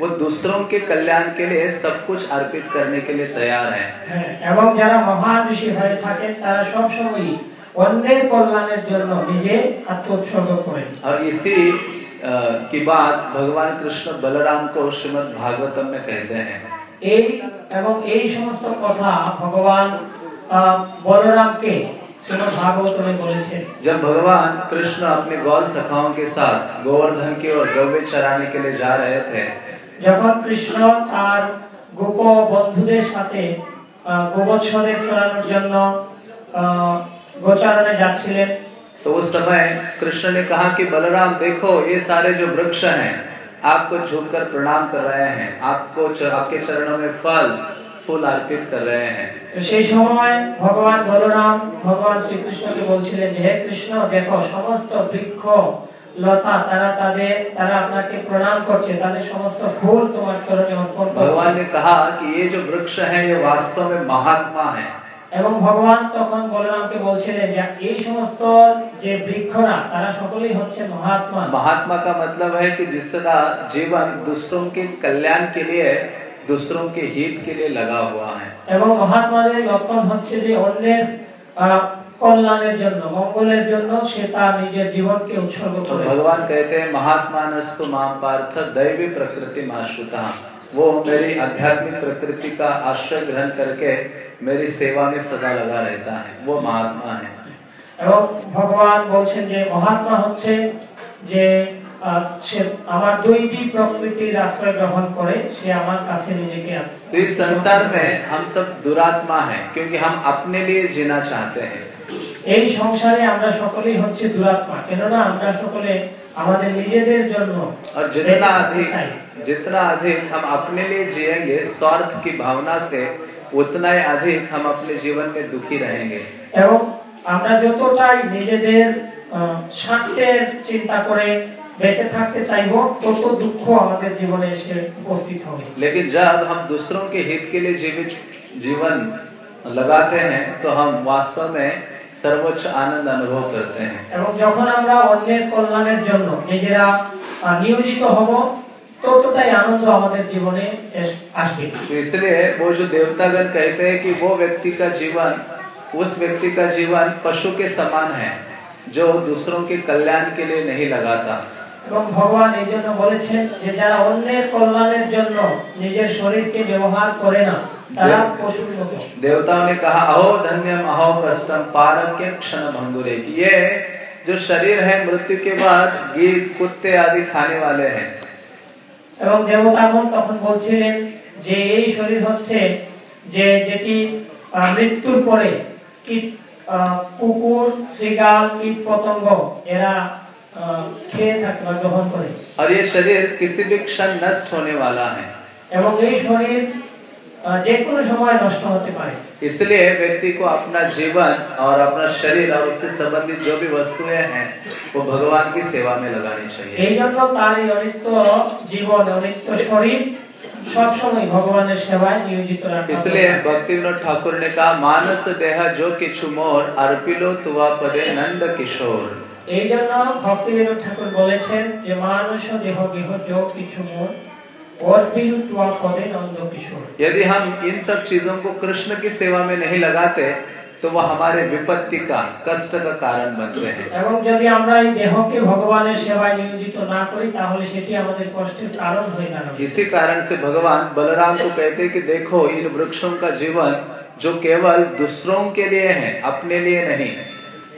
वो दूसरों के कल्याण के लिए सब कुछ अर्पित करने के लिए तैयार हैं হ্যাঁ, এবং যারা মহান ঋষি হয়ে থাকেন তারা সবসময় অন্যের কল্যাণের জন্য নিজে আত্মোৎসর্গ করেন और इसी अ, की बात भगवान कृष्ण बलराम को श्रीमद् भागवतम में कहते हैं এই এবং এই সমস্ত কথা ভগবান আহ, বলরামকে শ্রীমদ ভাগবতমে বলেছেন जब भगवान कृष्ण अपने गौल सखाओं के साथ गोवर्धन की ओर गौवे चराने के लिए जा रहे थे যখন কৃষ্ণ তার গোপ বন্ধুদের সাথে আহ, গোবৎসদের চড়ানোর জন্য আহ, গোচারণে যাচ্ছিলেন तो उस समय कृष्ण ने कहा कि बलराम देखो ये सारे जो वृक्ष हैं आपको झुककर प्रणाम कर रहे हैं आपको च- आपके चरणों में फल फूल अर्पित कर रहे हैं তো সেই সময় ভগবান বলরাম ভগবান শ্রীকৃষ্ণকে বলছিলেন যে হে কৃষ্ণ দেখো সমস্ত বৃক্ষ লতা তারা তাদের তারা আপনাকে প্রণাম করছে তাদের সমস্ত ফুল তোমার চরণে অর্পণ भगवान করছে ने कहा कि ये जो वृक्ष हैं ये वास्तव में महात्मा हैं এবং ভগবান তখন বলরামকে বলছিলেন যে এই সমস্ত যে বৃক্ষরা তারা সকলেই হচ্ছে মহাত্মা महात्मा का मतलब है कि जिसका जीवन दूसरों के कल्याण के लिए दूसरों के हित के लिए लगा हुआ है এবং মহাত্মাদের লক্ষণ হচ্ছে যে অন্যের আহ, কল্যাণের জন্য মঙ্গলের জন্য সে তার নিজের জীবনকে উৎসর্গ तो করে भगवान कहते हैं महात्मा नस्तु माम पार्थ दैवी प्रकृति माश्रुता वो मेरी आध्यात्मिक प्रकृति का आश्रय ग्रहण करके मेरी सेवा में सदा लगा रहता है वो महात्मा है এবং ভগবান বলছেন যে মহাত্মা হচ্ছে যে আহ, সে আমার দৈবিক প্রকৃতির আশ্রয় গ্রহণ করে সে আমার কাছে নিজেকে আনে। तो इस संसार में हम सब दुरात्मा हैं क्योंकि हम अपने लिए जीना चाहते हैं এই সংসারে আমরা সকলেই হচ্ছে দুরাত্মা কেননা আমরা সকলে আমাদের নিজেদের জন্য और বেঁচে जितना থাকতে अधिक চাই। जितना अधिक हम अपने लिए जिएंगे स्वार्थ की भावना से उतना ही अधिक हम अपने जीवन में दुखी रहेंगे এবং আমরা যতটাই নিজেদের আহ, স্বার্থের চিন্তা করে বেঁচে থাকতে চাইবো তত দুঃখ আমাদের জীবনে এসে উপস্থিত হবে लेकिन जब हम दूसरों के हित के लिए जीवित जीवन लगाते हैं तो हम वास्तव में सर्वोच्च आनंद अनुभव करते हैं এবং যখন আমরা অন্যের কল্যাণের জন্য নিজেরা আহ, নিয়োজিত হব ততটাই আনন্দ আমাদের জীবনে এস- আসবে तो इसलिए वो जो देवतागण कहते हैं कि वो व्यक्ति का जीवन उस व्यक्ति का जीवन पशु के समान है जो दूसरों के कल्याण के लिए नहीं लगाता এবং ভগবান এই জন্য বলেছেন যে যারা অন্যের কল্যাণের জন্য নিজের শরীরকে ব্যবহার করে না তারা পশুর মতো देवताओं ने कहा अहो धन्यम अहो कष्टम पारक्य क्षण भंगुरे कि ये जो शरीर है मृत्यु के बाद गीत कुत्ते आदि खाने वाले हैं এবং দেবতাগণ তখন বলছিলেন যে এই শরীর হচ্ছে যে যেটি আহ, মৃত্যুর পরে কীট আহ, কুকুর শ্রীগাল কীট পতঙ্গ এরা আহ, খেয়ে থাকে বা গ্রহণ করে और ये शरीर किसी भी क्षण नष्ट होने वाला है এবং এই শরীর আহ, যে কোনো সময় নষ্ট হতে পারে इसलिए व्यक्ति को अपना जीवन और अपना शरीर और उससे संबंधित जो भी वस्तुएं हैं वो भगवान की सेवा में लगानी चाहिए এই জন্য তার এই অনিত্য জীবন অনিত্য শরীর সব সময় ভগবানের সেবায় নিয়োজিত রাখা इसलिए দরকার। भक्ति विनोद ठाकुर ने कहा मानस देह जो किछु मोर अर्पिलो तुवा पदे नंद किशोर এই জন্য ভক্তি বিনোদ ঠাকুর বলেছেন যে মানুষ দেহ গৃহ যোগ কিছু মন অর্পিল তুয়া পদে নন্দ কিশোর यदि हम इन सब चीजों को कृष्ण की सेवा में नहीं लगाते तो वह हमारे विपत्ति का कष्ट का कारण बनते हैं এবং যদি আমরা এই দেহকে ভগবানের সেবায় নিয়োজিত না করি তাহলে সেটি আমাদের কষ্টের কারণ হয়ে দাঁড়াবে इसी कारण से भगवान बलराम को कहते हैं कि देखो इन वृक्षों का जीवन जो केवल दूसरों के लिए है अपने लिए नहीं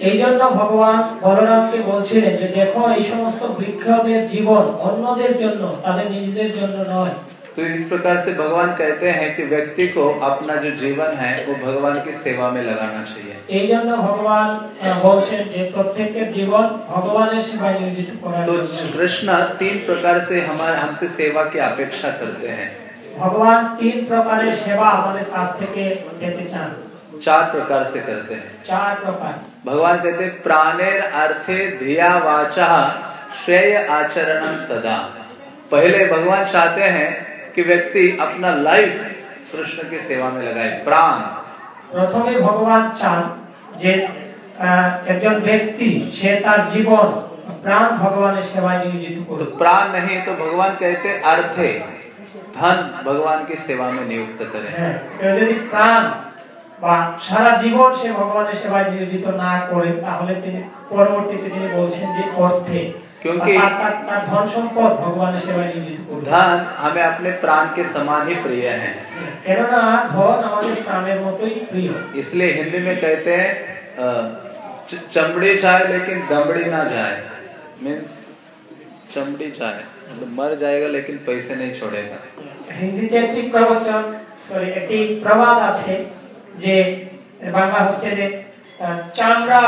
এই জন্য ভগবান বলরামকে বলছিলেন যে দেখো এই সমস্ত বৃক্ষদের জীবন অন্যদের জন্য তাদের নিজেদের জন্য নয় तो इस प्रकार से भगवान कहते हैं कि व्यक्ति को अपना जो जीवन है वो भगवान की सेवा में लगाना चाहिए এই জন্য ভগবান আহ, বলছেন যে প্রত্যেকের জীবন ভগবানের সেবায় নিয়োজিত করার तो জন্য। कृष्ण तीन प्रकार से हमारे हमसे सेवा की अपेक्षा करते हैं ভগবান তিন প্রকারের সেবা আমাদের কাছ থেকে পেতে চান चार प्रकार से करते हैं চার প্রকার भगवान कहते हैं प्राणेर अर्थे धिया वाचा श्रेय आचरणम सदा पहले भगवान चाहते हैं कि व्यक्ति अपना लाइफ कृष्ण की सेवा में लगाए प्राण প্রথমে ভগবান চান যে আহ, একজন ব্যক্তি সে তার জীবন প্রাণ ভগবানের সেবায় নিয়োজিত तो করুক प्राण नहीं तो भगवान कहते अर्थे धन भगवान की सेवा में नियुक्त करें হ্যাঁ কেউ যদি প্রাণ বা সারা জীবন সে ভগবানের সেবায় নিয়োজিত না করে তাহলে তিনি পরবর্তীতে তিনি বলছেন যে অর্থে क्योंकि- বা তার- তার- তার ধন সম্পদ ভগবানের সেবায় নিয়োজিত করবে धन हमें अपने प्राण के समान ही प्रिय है কেননা ধন আমাদের প্রাণের মতোই প্রিয় इसलिए हिंदी में कहते हैं अ, च- चमड़ी जाए लेकिन दमड़ी ना जाए मीन्स चमड़ी जाए मतलब मर जाएगा लेकिन पैसे नहीं छोड़ेगा হিন্দিতে একটি প্রবচন সরি একটি প্রবাদ আছে যে বাংলা হচ্ছে যে আহ, চামড়া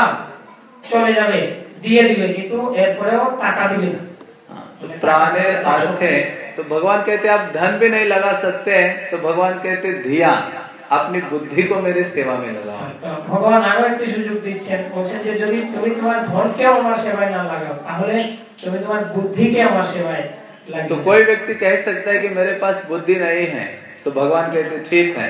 চলে যাবে দিয়ে দিবে কিন্তু এরপরেও টাকা দিবে না हाँ, तो प्राणेर अर्थ है तो भगवान कहते हैं आप धन भी नहीं लगा सकते हैं तो भगवान कहते हैं धिया अपनी बुद्धि को मेरी सेवा में लगाओ তো ভগবান আরো একটি সুযোগ দিচ্ছেন বলছেন যে যদি তুমি তোমার ধনকে আমার সেবায় না লাগাও তাহলে তুমি তোমার বুদ্ধিকে আমার সেবায় तो লাগাও कोई व्यक्ति कह सकता है कि मेरे पास बुद्धि नहीं है तो भगवान कहते ठीक है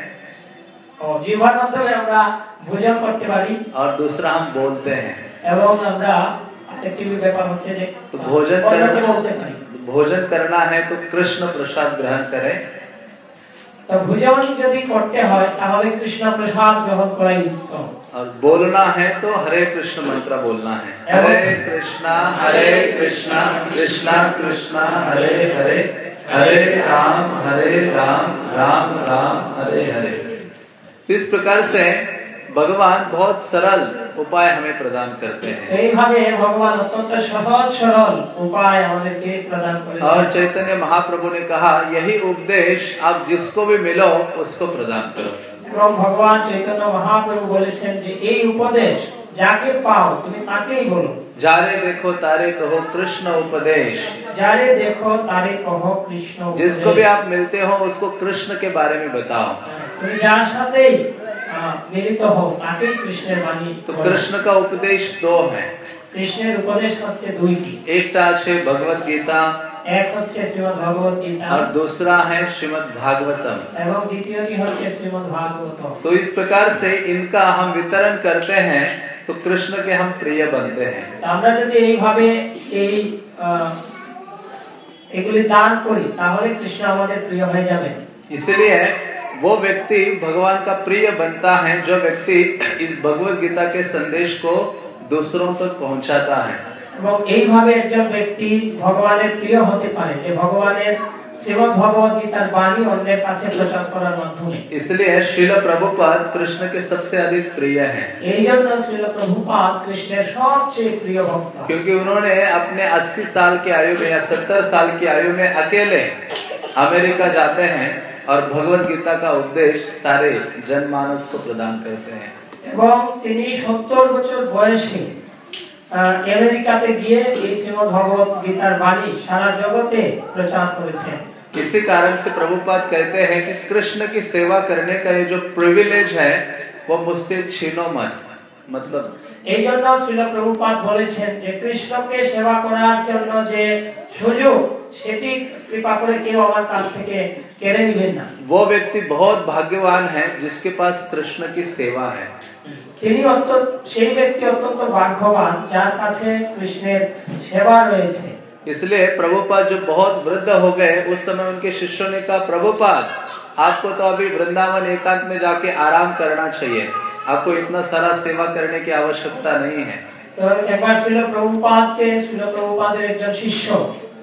ও জিহ্বার মাধ্যমে আমরা ভোজন করতে পারি और दूसरा हम बोलते हैं এবং আমরা একটি ব্যাপার হচ্ছে যে तो भोजन অন্যকে करना বলতে পারি भोजन करना है तो कृष्ण प्रसाद ग्रहण करें তো ভোজন যদি করতে হয় তাহলে কৃষ্ণ প্রসাদ গ্রহণ করাই উত্তম और बोलना है तो हरे कृष्ण मंत्र बोलना है हरे कृष्णा हरे कृष्णा कृष्णा कृष्णा हरे हरे हरे राम हरे राम राम राम हरे हरे इस प्रकार से भगवान बहुत सरल उपाय हमें प्रदान करते हैं এইভাবে ভগবান অত্যন্ত সহজ সরল উপায় আমাদেরকে প্রদান और করেছেন चैतन्य महाप्रभु ने कहा यही उपदेश आप जिसको भी मिलो उसको प्रदान करो এবং ভগবান চৈতন্য মহাপ্রভু বলেছেন যে এই উপদেশ যাকে পাও তুমি তাকেই বলো जारे देखो तारे कहो कृष्ण उपदेश যারে দেখো তারে কহ কৃষ্ণ जिसको উপদেশ। भी आप मिलते हो उसको कृष्ण के बारे में बताओ তুমি যার সাথেই আহ, মিলিত হও তাকেই কৃষ্ণের বাণী तो বলো। कृष्ण का उपदेश दो है কৃষ্ণের উপদেশ হচ্ছে দুইটি एक है भगवत गीता এক হচ্ছে শ্রীমদ ভগবত গীতা और दूसरा है श्रीमद भागवतम এবং দ্বিতীয়টি হচ্ছে শ্রীমদ ভাগবত तो इस प्रकार से इनका हम वितरण करते हैं तो कृष्ण के हम प्रिय बनते हैं আমরা যদি এইভাবে এই আহ, এগুলি দান করি তাহলে কৃষ্ণ আমাদের প্রিয় হয়ে যাবে इसलिए वो व्यक्ति भगवान का प्रिय बनता है जो व्यक्ति इस भगवत गीता के संदेश को दूसरों तक पहुंचाता है এবং এইভাবে একজন ব্যক্তি ভগবানের প্রিয় হতে পারে যে ভগবানের শ্রীমদ ভগবত গীতার বাণী অন্যের কাছে প্রচার করার মাধ্যমে इसलिए श्रील प्रभुपाद कृष्ण के सबसे अधिक प्रिय हैं এই জন্য শ্রীল প্রভুপাদ কৃষ্ণের সবচেয়ে প্রিয় ভক্ত क्योंकि उन्होंने अपने 80 साल की आयु में या 70 साल की आयु में अकेले अमेरिका जाते हैं और भगवत गीता का उपदेश सारे जनमानस को प्रदान करते हैं এবং তিনি সত্তর বছর বয়সে আহ, আমেরিকাতে গিয়ে এই শ্রীমদ ভগবত গীতার বাণী সারা জগতে প্রচার করেছেন इसी कारण से प्रभुपाद कहते हैं कि कृष्ण की सेवा करने का ये जो प्रिविलेज है वो मुझसे छीनो मत मतलब এই জন্য শ্রীল প্রভুপাদ বলেছেন যে কৃষ্ণকে সেবা করার জন্য যে সুযোগ সেটি কৃপা করে কেউ আমার কাছ থেকে কেড়ে নেবেন না वो व्यक्ति बहुत भाग्यवान है जिसके पास कृष्ण की सेवा है তিনি অত্যন্ত সেই ব্যক্তি অত্যন্ত ভাগ্যবান যার কাছে কৃষ্ণের সেবা রয়েছে इसलिए प्रभुपाद जब बहुत वृद्ध हो गए उस समय उनके शिष्यों ने कहा प्रभुपाद आपको तो अभी वृंदावन एकांत में जाके आराम करना चाहिए आपको इतना सारा सेवा करने की आवश्यकता नहीं है তো একবার ছিল প্রভুপাদকে ছিল প্রভুপাদের একজন শিষ্য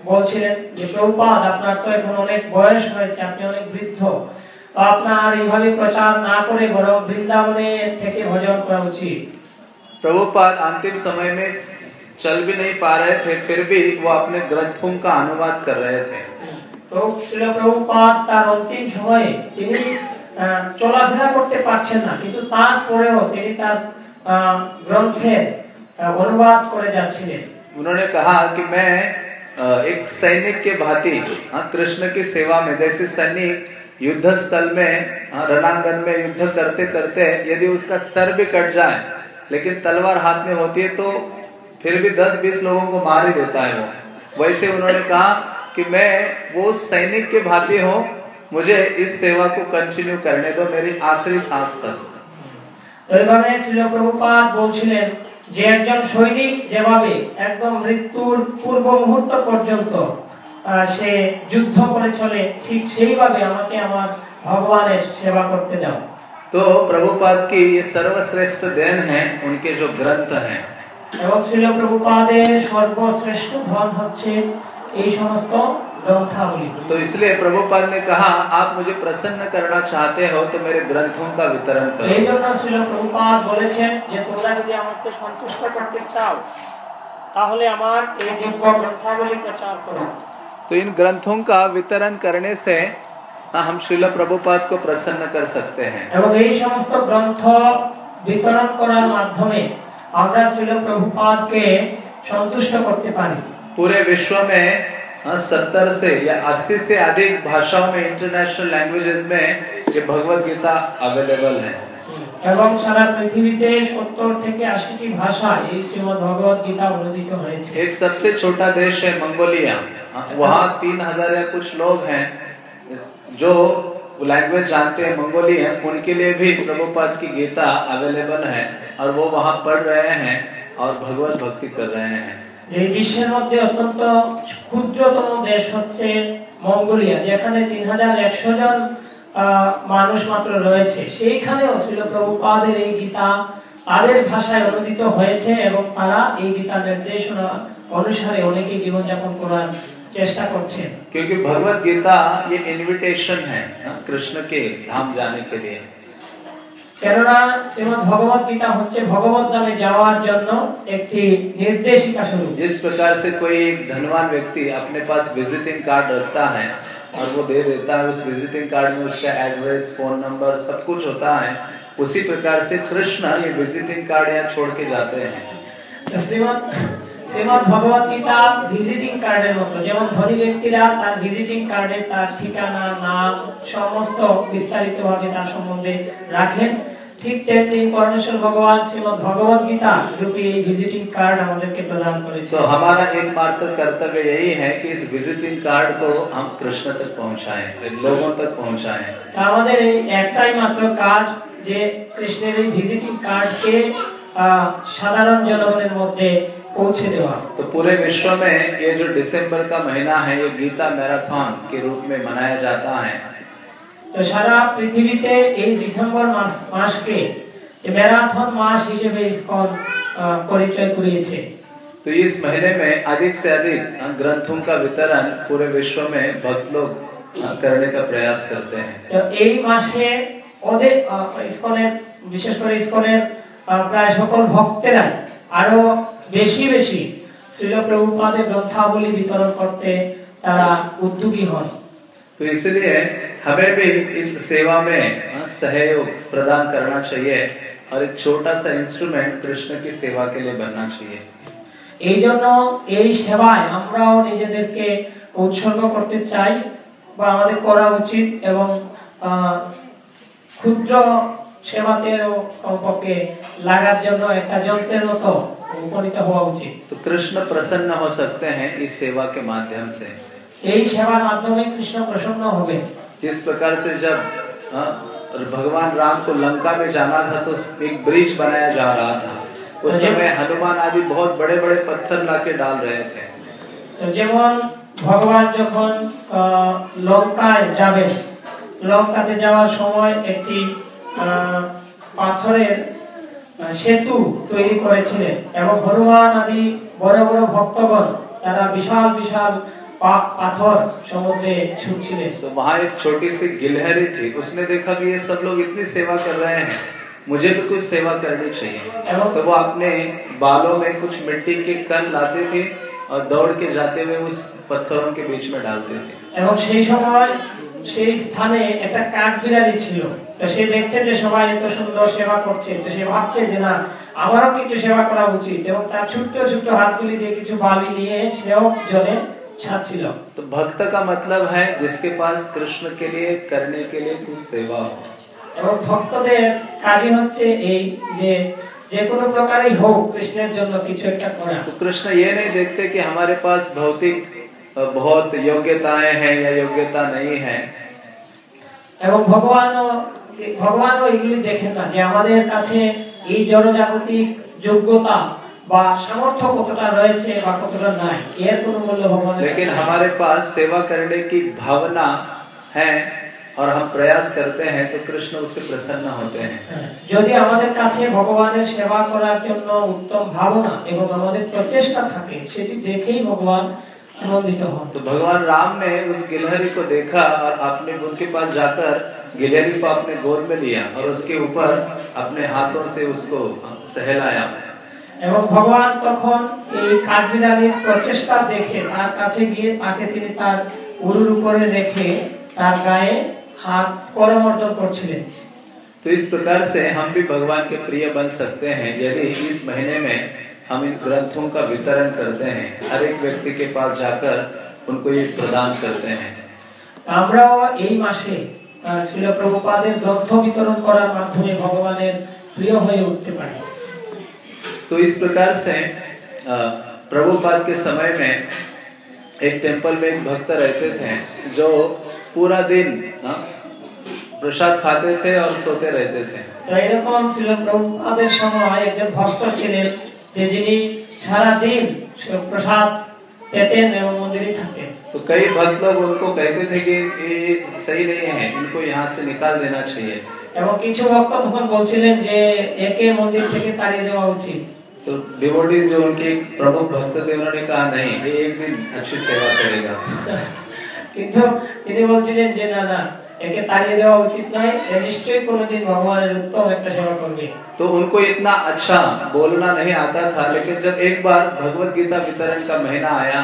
বলছিলেন যে প্রভুপাদ আপনার তো এখন অনেক বয়স হয়েছে আপনি অনেক বৃদ্ধ তো আপনার এইভাবে প্রচার না করে বরং বৃন্দাবনে থেকে ভজন করা উচিত प्रभुपाद अंतिम समय में चल भी नहीं पा रहे थे फिर भी वो अपने ग्रंथों का अनुवाद कर रहे थे তো ছিল প্রভুপাদ তার অন্তিম সময়ে তিনি আহ, চলাফেরা করতে পারছেন না কিন্তু তারপরেও তিনি তার আহ, গ্রন্থের আহ, অনুবাদ করে যাচ্ছিলেন उन्होंने कहा कि मैं अ, एक सैनिक के भांति हाँ, कृष्ण की सेवा में जैसे सैनिक युद्ध स्थल में हाँ, रणांगन में युद्ध करते करते यदि उसका सर भी कट जाए लेकिन तलवार हाथ में होती है तो फिर भी 10-20 लोगों को मार ही देता है वो वैसे उन्होंने कहा कि मैं वो सैनिक के भांति हूँ मुझे इस सेवा को कंटिन्यू करने दो मेरी आखिरी सांस तक তো এইভাবে শ্রীল প্রভুপাদ বলছিলেন যে একজন সৈনিক যেভাবে একদম মৃত্যুর পূর্ব মুহূর্ত পর্যন্ত আহ, সে যুদ্ধ করে চলে ঠিক সেইভাবে আমাকে আমার ভগবানের সেবা করতে দাও तो प्रभुपाद की ये सर्वश्रेष्ठ देन है उनके जो ग्रंथ हैं এবং শ্রীল প্রভুপাদের সর্বশ্রেষ্ঠ ধন হচ্ছে এই সমস্ত গ্রন্থাবলী तो इसलिए प्रभुपाद ने कहा आप मुझे प्रसन्न करना चाहते हो तो मेरे ग्रंथों का वितरण এই करो জন্য শ্রীল প্রভুপাদ বলেছেন যে তোমরা যদি আমাকে সন্তুষ্ট করতে চাও তাহলে আমার এই দিব্য গ্রন্থাবলী প্রচার করো तो इन ग्रंथों का वितरण करने से हाँ, हम श्रील प्रभुपाद को प्रसन्न कर सकते हैं এবং এই সমস্ত গ্রন্থ বিতরণ করার মাধ্যমে আমরা শ্রীল প্রভুপাদকে সন্তুষ্ট করতে পারি पूरे विश्व में सत्तर से या अस्सी से अधिक भाषाओं में इंटरनेशनल लैंग्वेजेस में ये भगवत गीता अवेलेबल है এবং সারা পৃথিবীতে সত্তর থেকে আশিটি ভাষায় এই শ্রীমদ ভগবত গীতা অনুদিত হয়েছে एक सबसे छोटा देश है मंगोलिया हाँ, वहाँ तीन हजार या कुछ लोग हैं जो लैंग्वेज जानते हैं मंगोलियन उनके लिए भी प्रभुपाद की गीता अवेलेबल है और वो वहाँ पढ़ रहे हैं और भगवत भक्ति कर रहे हैं যে বিশ্বের মধ্যে অত্যন্ত ক্ষুদ্রতম দেশ হচ্ছে মঙ্গোলিয়া যেখানে তিন হাজার একশো জন আহ, মানুষ মাত্র রয়েছে সেইখানেও ছিল প্রভুপাদের এই গীতা তাদের ভাষায় অনুদিত হয়েছে এবং তারা এই গীতা নির্দেশনা অনুসারে অনেকে জীবনযাপন করার চেষ্টা করছেন क्योंकि भगवत गीता ये इनविटेशन है हाँ, कृष्ण के धाम जाने के लिए কেননা শ্রীমদ ভগবত গীতা হচ্ছে ভগবত ধামে যাওয়ার জন্য একটি নির্দেশিকা স্বরূপ जिस प्रकार से कोई एक धनवान व्यक्ति अपने पास विजिटिंग कार्ड रखता है और वो दे देता है उस विजिटिंग कार्ड में उसका एड्रेस फोन नंबर सब कुछ होता है उसी प्रकार से कृष्ण ये विजिटिंग कार्ड यहाँ छोड़ के जाते हैं শ্রীমদ শ্রীমদ ভগবত গীতা ভিজিটিং কার্ডের মতো যেমন ধনী ব্যক্তিরা তার ভিজিটিং কার্ডে তার ঠিকানা নাম সমস্ত বিস্তারিত ভাবে তার সম্বন্ধে রাখেন ঠিক তেমনি পরমেশ্বর ভগবান শ্রীমদ ভগবত গীতা রূপী এই ভিজিটিং কার্ড আমাদেরকে প্রদান করেছে तो हमारा एकमात्र कर्तव्य यही है कि इस विजिटिंग कार्ड को हम कृष्ण तक पहुंचाएं लोगों तक पहुंचाएं তা আমাদের এই একটাই মাত্র কাজ যে কৃষ্ণের এই ভিজিটিং কার্ডকে আহ, সাধারণ জনগণের মধ্যে পৌঁছে দেওয়া तो पूरे विश्व में ये जो दिसंबर का महीना है ये गीता मैराथन के रूप में मनाया जाता है তো সারা পৃথিবীতে এই ডিসেম্বর মাস মাসকে যে ম্যারাথন মাস হিসেবে ইসকন আহ, পরিচয় করিয়েছে तो इस महीने में अधिक से अधिक अ, ग्रंथों का वितरण पूरे विश्व में भक्त लोग अ, करने का प्रयास करते हैं তো এই মাসে ওদের আহ, ইসকনের বিশেষ করে ইসকনের আহ, প্রায় সকল ভক্তেরা আরো বেশি বেশি শ্রীল প্রভুপাদের গ্রন্থাবলী বিতরণ করতে তারা উদ্যোগী হন तो इसलिए हमें भी इस सेवा में हाँ, सहयोग प्रदान करना चाहिए और एक छोटा सा इंस्ट्रूमेंट कृष्ण की सेवा के लिए बनना चाहिए এই জন্য এই সেবায় আমরাও নিজেদেরকে উৎসর্গ করতে চাই বা আমাদের করা উচিত এবং আহ, ক্ষুদ্র সেবাতেও কমপক্ষে লাগার জন্য একটা যন্ত্রের মতো উপনীত হওয়া উচিত तो कृष्ण प्रसन्न हो सकते हैं इस सेवा के माध्यम से এই সেবার माध्यमे কৃষ্ণ प्रसन्न হবে जिस प्रकार से जब हाँ, भगवान राम को लंका में जाना था तो एक ब्रिज बनाया जा रहा था उस समय हनुमान आदि बहुत बड़े बड़े पत्थर लाके डाल रहे थे যেমন ভগবান যখন আহ, লঙ্কায় যাবেন লঙ্কাতে যাওয়ার সময় একটি আহ, পাথরের আহ, সেতু তৈরি করেছিলেন এবং হনুমান আদি বড় বড় ভক্তগণ তারা বিশাল বিশাল পা- পাথর সমুদ্রে ছুটছিলেন तो वहां एक छोटी सी गिलहरी थी उसने देखा कि ये सब लोग इतनी सेवा कर रहे हैं मुझे भी कुछ सेवा करनी चाहिए तो वो अपने बालों में कुछ मिट्टी के कण लाते थे और दौड़ के जाते हुए उस पत्थरों के बीच में डालते थे এবং সেই সময় সেই স্থানে একটা কাঠ বিড়ালি ছিল তো সে দেখছে যে সবাই এত সুন্দর সেবা করছে তো সে ভাবছে যে না আমারও কিছু সেবা করা উচিত এবং তার ছোট্ট ছোট্ট হাতগুলি দিয়ে কিছু বালি নিয়ে সেও জলে ছাড়ছিল तो भक्त का मतलब है जिसके पास कृष्ण के लिए करने के लिए कुछ सेवा हो এবং ভক্তদের কাজই হচ্ছে এই যে যে কোনো প্রকারই হোক কৃষ্ণের জন্য কিছু একটা করা तो कृष्ण ये नहीं देखते कि हमारे पास भौतिक अ, बहुत योग्यताएं हैं या योग्यता नहीं है এবং ভগবানও ভগবানও এগুলি দেখেন না যে আমাদের কাছে এই জড়জাগতিক যোগ্যতা বা সামর্থ্য কতটা রয়েছে বা কতটা নাই এর কোনো মূল্য ভগবানের लेकिन কাছে নাই। हमारे पास सेवा करने की भावना है और हम प्रयास करते हैं तो कृष्ण उससे प्रसन्न होते हैं হ্যাঁ, যদি আমাদের কাছে ভগবানের সেবা করার জন্য উত্তম ভাবনা এবং আমাদের প্রচেষ্টা থাকে সেটি দেখেই ভগবান আনন্দিত হন तो भगवान राम ने उस गिलहरी को देखा और अपने उनके पास जाकर गिलहरी को अपने गोद में लिया और उसके ऊपर अपने हाथों से उसको सहलाया এবং ভগবান তখন এই কাঠবিড়ালির প্রচেষ্টা দেখে তার কাছে গিয়ে তাকে তিনি তার উরুর উপরে রেখে তার গায়ে হাত করমর্দন করছিলেন तो इस प्रकार से हम भी भगवान के प्रिय बन सकते हैं यदि इस महीने में हम इन ग्रंथों का वितरण करते हैं हर एक व्यक्ति के पास जाकर उनको ये प्रदान करते हैं আমরাও এই মাসে আহ, শ্রীল প্রভুপাদের গ্রন্থ বিতরণ করার মাধ্যমে ভগবানের প্রিয় হয়ে উঠতে পারি तो इस प्रकार से अ, प्रभुपाद के समय में एक टेंपल में एक भक्त रहते थे जो पूरा दिन अ, प्रसाद खाते थे और सोते रहते थे তো এরকম শ্রীল প্রভুপাদের সময় একজন ভক্ত ছিলেন যে যিনি সারা দিন প্রসাদ পেতেন এবং মন্দিরে থাকতেন तो कई भक्त लोग उनको कहते थे कि ये सही नहीं है इनको यहाँ से निकाल देना चाहिए এবং কিছু ভক্ত তখন বলছিলেন যে একে মন্দির থেকে তাড়িয়ে দেওয়া উচিত तो डिवोटी जो उनके प्रमुख भक्त थे उन्होंने कहा नहीं ये एक दिन अच्छी सेवा करेगा কিন্তু তিনি বলছিলেন যে না না একে তাড়িয়ে দেওয়া উচিত নয় এ নিশ্চয়ই কোনোদিন ভগবানের উত্তম একটা সেবা করবে तो उनको इतना अच्छा बोलना नहीं आता था लेकिन जब एक बार भगवत गीता वितरण का महीना आया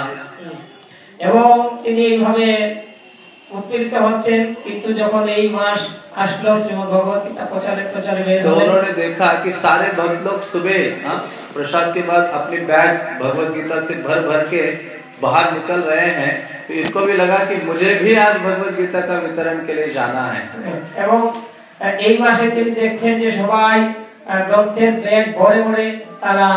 এবং তিনি এইভাবে উৎপীড়িত হচ্ছেন কিন্তু যখন এই মাস আসলো শ্রীমদ ভগবত গীতা প্রচারে প্রচারে বের तो হলেন उन्होंने देखा कि सारे भक्त लोग सुबह हाँ, प्रसाद के बाद अपनी बैग भगवत गीता से भर भर के बाहर निकल रहे हैं तो इनको भी लगा कि मुझे भी आज भगवत गीता का वितरण के लिए जाना है এবং আহ, এই মাসে তিনি দেখছেন যে সবাই আহ, গ্রন্থের ব্যাগ ভরে ভরে তারা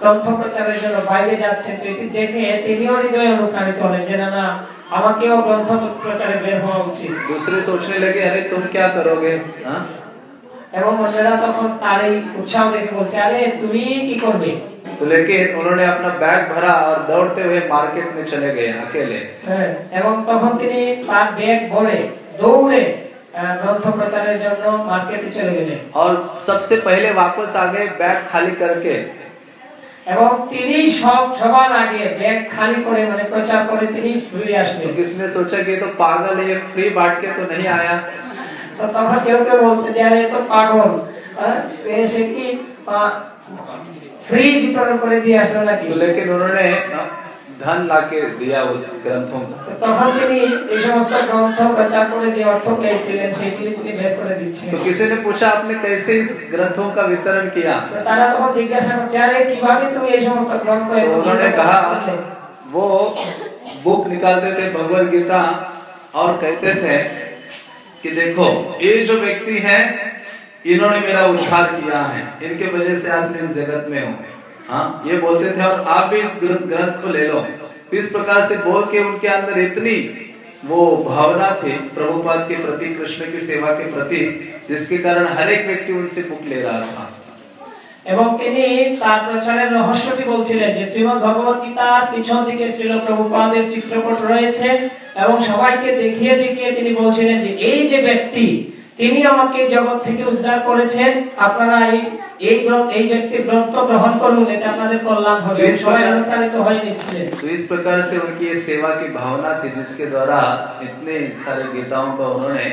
গ্রন্থ প্রচারের জন্য বাইরে যাচ্ছেন তো এটি দেখে তিনিও হৃদয়ে অনুপ্রাণিত হলেন যে না না আমাকেও গ্রন্থ প্রচারে বের হওয়া উচিত दूसरे सोचने लगे अरे तुम क्या करोगे हाँ? এবং অন্যরা তখন তার এই উৎসাহ দেখে বলছে আরে তুমি কি করবে तो लेकिन उन्होंने अपना बैग भरा और दौड़ते हुए मार्केट में चले गए अकेले হ্যাঁ, এবং তখন তিনি তার ব্যাগ ভরে দৌড়ে আহ, গ্রন্থ প্রচারের জন্য মার্কেটে চলে গেলেন और सबसे पहले वापस आ गए बैग खाली करके এবং তিনি সব সবার আগে ব্যাগ খালি করে মানে প্রচার করে তিনি ফিরে तो আসলেন किसने सोचा कि ये तो पागल है ये फ्री बांट के तो नहीं आया তো তখন কেউ কেউ বলছে যে আরে এ তো পাগল হ্যাঁ, এসে কি ফ্রি বিতরণ করে দিয়ে আসলো নাকি तो लेकिन उन्होंने धन लाके दिया उस ग्रंथों का তো তখন তিনি এই সমস্ত গ্রন্থ প্রচার করে যে অর্থ পেয়েছিলেন সেগুলি তিনি বের করে দিচ্ছিলেন तो किसी ने पूछा आपने कैसे इस ग्रंथों का वितरण किया তো তারা তখন জিজ্ঞাসা করছে আরে কিভাবে তুমি এই সমস্ত গ্রন্থ तो এবং उन्होंने বিতরণ कहा করলে?" वो बुक निकालते थे भगवत गीता और कहते थे कि देखो ये जो व्यक्ति है इन्होंने मेरा उद्धार किया है इनके वजह से आज मैं इस जगत में हूँ हाँ ये बोलते थे और आप भी इस ग्रंथ ग्रंथ को ले लो तो इस प्रकार से बोल के उनके अंदर इतनी वो भावना थी प्रभुपाद के प्रति कृष्ण की सेवा के प्रति जिसके कारण हर एक व्यक्ति उनसे बुक ले रहा था এবং তিনি তার প্রচারের রহস্যটি বলছিলেন যে শ্রীমদ ভগবত গীতার পিছন দিকে শ্রীল প্রভুপাদের চিত্রপট রয়েছে এবং সবাইকে দেখিয়ে দেখিয়ে তিনি বলছিলেন যে এই যে ব্যক্তি তিনি আমাকে জগৎ থেকে উদ্ধার করেছেন আপনারা এই এই গ্রন্থ এই ব্যক্তির গ্রন্থ গ্রহণ করুন এতে আপনাদের কল্যাণ হবে বেশ সবাই কথা। অনুপ্রাণিত হয়ে নিচ্ছিলেন तो इस प्रकार से उनकी ये सेवा की भावना थी जिसके द्वारा इतने सारे गीताओं का उन्होंने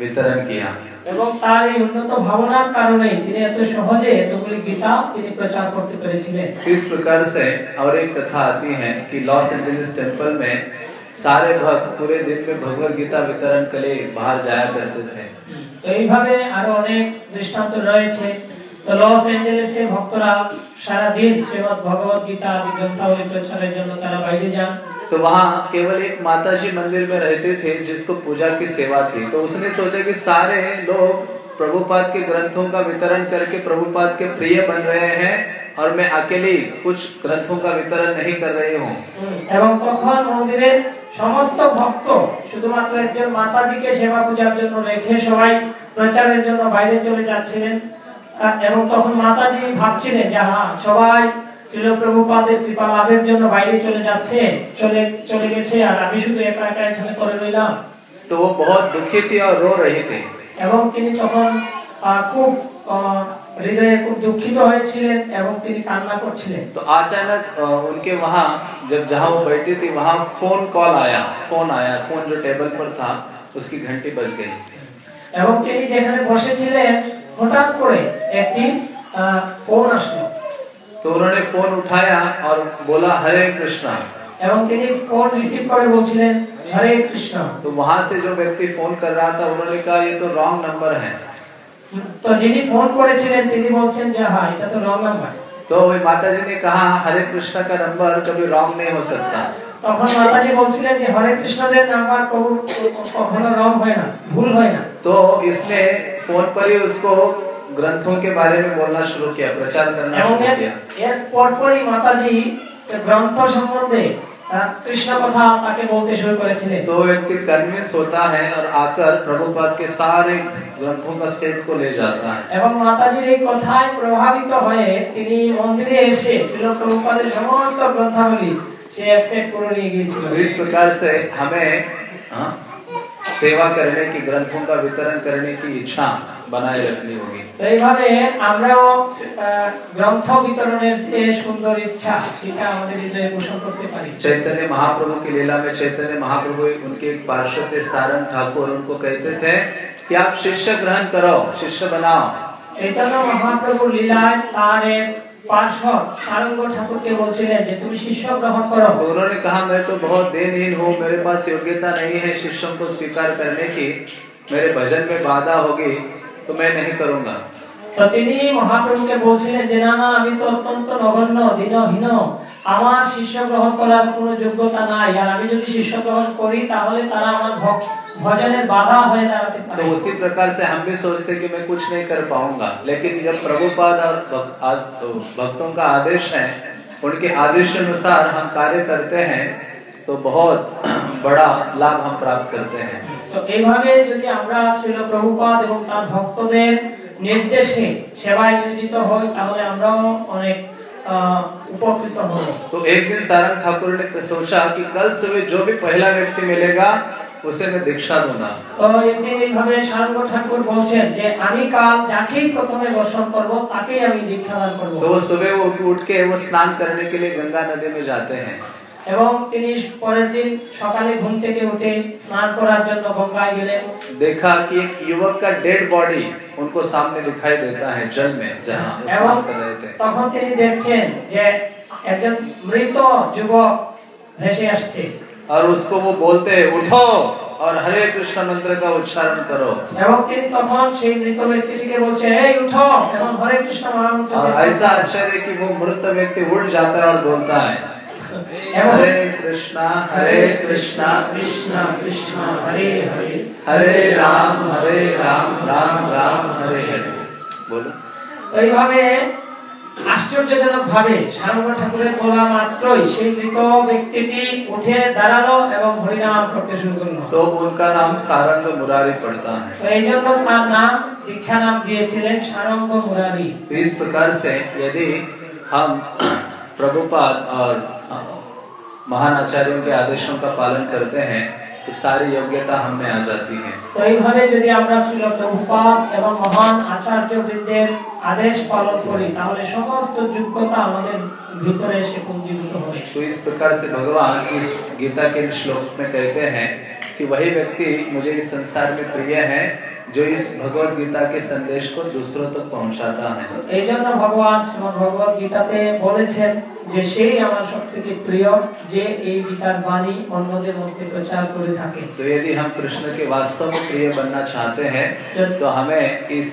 वितरण किया এবং তার এই উন্নত ভাবনার কারণে তিনি এত सहजे এতগুলি গীতা তিনি প্রচার করতে পেরেছিলেন इस प्रकार से और एक कथा आती है कि लॉस एंजलिस टेम्पल में सारे भक्त पूरे दिन में भगवत गीता वितरण के लिए बाहर जाया करते थे তো এইভাবে আরো অনেক দৃষ্টান্ত রয়েছে তো লস অ্যাঞ্জেলেসে ভক্তরা সারা দিন শ্রীমদ ভগবত গীতা আদি গ্রন্থাবলী প্রচারের জন্য তারা বাইরে যান तो वहाँ केवल एक माता जी मंदिर में रहते थे जिसको पूजा की सेवा थी तो उसने सोचा कि सारे लोग प्रभुपाद के ग्रंथों का वितरण करके प्रभुपाद के प्रिय बन रहे हैं और मैं अकेली कुछ ग्रंथों का वितरण नहीं कर रही हूँ হুম, এবং তখন মন্দিরের সমস্ত ভক্ত শুধুমাত্র একজন মাতাজিকে সেবা পূজার জন্য রেখে সবাই প্রচারের জন্য বাইরে চলে যাচ্ছিলেন আহ, এবং তখন মাতাজি ভাবছিলেন যে হ্যাঁ সবাই শিল প্রভুপাদের কৃপা লাভের জন্য বাইরে চলে যাচ্ছে চলে চলে গেছে আর আমি শুধু একা একা এখানে করে রইলাম तो वो बहुत दुखी थी और रो रही थी এবং তিনি তখন আহ, খুব আহ, হৃদয়ে খুব দুঃখিত হয়েছিলেন এবং তিনি কান্না করছিলেন तो अचानक अ, उनके वहाँ जब जहाँ वो बैठी थी वहाँ फोन कॉल आया फोन आया फोन जो टेबल पर था उसकी घंटी बज गई এবং তিনি যেখানে বসেছিলেন হঠাৎ করে একটি আহ, ফোন আসলো तो उन्होंने फोन उठाया और बोला हरे कृष्णा এবং তিনি ফোন রিসিভ করে বলছিলেন হরে কৃষ্ণ तो वहां से जो व्यक्ति फोन कर रहा था उन्होंने कहा ये तो रॉन्ग नंबर है তো যিনি ফোন করেছিলেন তিনি বলছেন যে হ্যাঁ এটা তো রং নাম্বার तो वही माता जी ने कहा हरे कृष्णा का नंबर कभी रॉन्ग नहीं हो सकता তখন মাতাজি বলছিলেন যে হরে কৃষ্ণদের নাম্বার কবু- কখনো রং হয় না ভুল হয় না तो इसने फोन पर ही उसको ग्रंथों के बारे में बोलना शुरू किया प्रचार करना এবং शुरू এর किया এর পরপরই মাতাজি গ্রন্থ সম্বন্ধে আহ, কৃষ্ণ কথা তাকে বলতে শুরু করেছিলেন तो व्यक्ति कन्विंस होता है और आकर प्रभुपाद के सारे ग्रंथों का सेट को ले जाता है এবং মাতাজির এই কথায় প্রভাবিত হয়ে তিনি মন্দিরে এসে ছিল প্রভুপাদের সমস্ত গ্রন্থাবলী সে একসেপ্ট করে নিয়ে গিয়েছিল तो इस प्रकार से हमें हाँ, सेवा करने की ग्रंथों का वितरण करने की इच्छा बनाए रखनी होगी তো এইভাবে আমরাও আহ, গ্রন্থ বিতরণের যে সুন্দর ইচ্ছা সেটা আমাদের হৃদয়ে পোষণ করতে পারি चैतन्य महाप्रभु की लीला में चैतन्य महाप्रभु उनके एक पार्षद थे सारंग ठाकुर उनको कहते थे कि आप शिष्य ग्रहण करो शिष्य बनाओ চৈতন্য মহাপ্রভুর লীলায় তার এক পার্শ্বদ সারঙ্গ ঠাকুরকে বলছিলেন যে তুমি শিষ্য গ্রহণ করো तो उन्होंने कहा मैं तो बहुत दिनहीन हूँ मेरे पास योग्यता नहीं है शिष्यों को स्वीकार करने की मेरे भजन में बाधा होगी तो मैं नहीं करूंगा তো তিনি মহাপ্রভুকে বলছিলেন যে না না আমি তো অত্যন্ত নগণ্য দীনহীন আমার শিষ্য গ্রহণ করার কোনো যোগ্যতা নাই আর আমি যদি শিষ্য গ্রহণ করি তাহলে তারা আমার ভক- ভজনের বাধা হয়ে দাঁড়াতে পারে तो उसी प्रकार से हम भी सोचते हैं कि मैं कुछ नहीं कर पाऊंगा लेकिन जब प्रभुपाद और भक- आ- तो भक्तों का आदेश है उनके आदेश अनुसार हम कार्य करते हैं तो बहुत बड़ा लाभ हम प्राप्त करते हैं তো এইভাবে যদি আমরা শ্রীল প্রভুপাদ এবং তার ভক্তদের নির্দেশে সেবায় নিয়োজিত হই তাহলে আমরাও অনেক আহ, উপকৃত হব तो एक दिन सारंग ठाकुर ने सोचा कि कल सुबह जो भी पहला व्यक्ति मिलेगा उसे मैं दीक्षा दूंगा তো একদিন এইভাবে সারঙ্গ ঠাকুর বলছেন যে আমি কাল যাকেই প্রথমে দর্শন করব তাকেই আমি দীক্ষা দান করব तो वो सुबह वो उठ उठ के वो स्नान करने के लिए गंगा नदी में जाते हैं এবং তিনি परेर दिन সকালে ঘুম থেকে উঠে স্নান করার জন্য গঙ্গায় গেলেন देखा कि एक युवक का डेड बॉडी उनको सामने दिखाई देता है जल में जहाँ वो এবং स्नान कर रहे थे তখন তিনি দেখছেন যে একজন মৃত যুবক ভেসে আসছে और उसको वो बोलते हैं उठो और हरे कृष्ण मंत्र का उच्चारण करो এবং তিনি তখন সেই মৃত ব্যক্তিটিকে বলছে এই উঠো এবং হরে কৃষ্ণ মহামন্ত্র और জপ ऐसा করো। आश्चर्य कि वो मृत व्यक्ति उठ जाता है और बोलता है এবং हरे कृष्णा हरे कृष्णा कृष्णा कृष्णा हरे हरे हरे राम हरे राम राम राम हरे हरे বলো এইভাবে আশ্চর্যজনক ভাবে সারদা ঠাকুরের বলা মাত্রই সেই মৃত ব্যক্তিটি উঠে দাঁড়ালো এবং হরিনাম করতে শুরু করলো তো উনকা নাম সারঙ্গ মুরারি পড়তা है এই জন্য তার নাম দীক্ষা নাম দিয়েছিলেন সারঙ্গ মুরারি इस प्रकार से यदि हम प्रभुपाद और महान आचार्यों के आदेशों का पालन करते हैं तो सारी योग्यता हम में आ जाती है তো এইভাবে যদি আমরা শ্রীল প্রভুপাদ এবং মহান আচার্য বৃন্দের আদেশ পালন করি তাহলে সমস্ত যোগ্যতা আমাদের ভিতরে এসে পুঞ্জীভূত হবে तो इस प्रकार से भगवान इस गीता के श्लोक में कहते हैं कि वही व्यक्ति मुझे इस संसार में प्रिय है जो इस भगवत गीता के संदेश को दूसरों तक पहुंचाता है এই জন্য ভগবান শ্রীমদ ভগবত গীতাতে বলেছেন যে সেই আমার সব থেকে প্রিয় যে এই গীতার বাণী অন্যদের মধ্যে প্রচার করে থাকে तो यदि हम कृष्ण के वास्तव में प्रिय बनना चाहते हैं तो हमें इस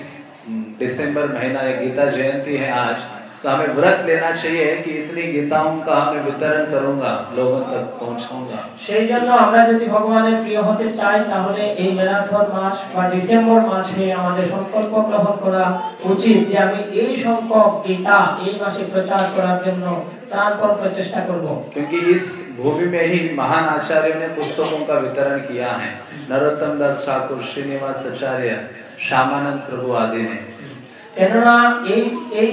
दिसंबर महीना या गीता जयंती है आज तो हमें व्रत लेना चाहिए कि इतनी गीताओं का मैं वितरण करूंगा लोगों तक पहुंचाऊंगा সেই জন্য আমরা যদি ভগবানের প্রিয় হতে চাই তাহলে এই ম্যারাথন মাস বা ডিসেম্বর মাসে আমাদের সংকল্প গ্রহণ করা উচিত যে আমি এই সংখ্যক গীতা এই মাসে প্রচার করার জন্য প্রাণপণ প্রচেষ্টা করব क्योंकि इस भूमि में ही महान आचार्यों ने पुस्तकों का वितरण किया है नरोत्तम दास ठाकुर श्रीनिवास आचार्य श्यामानंद प्रभु आदि ने কেননা এই এই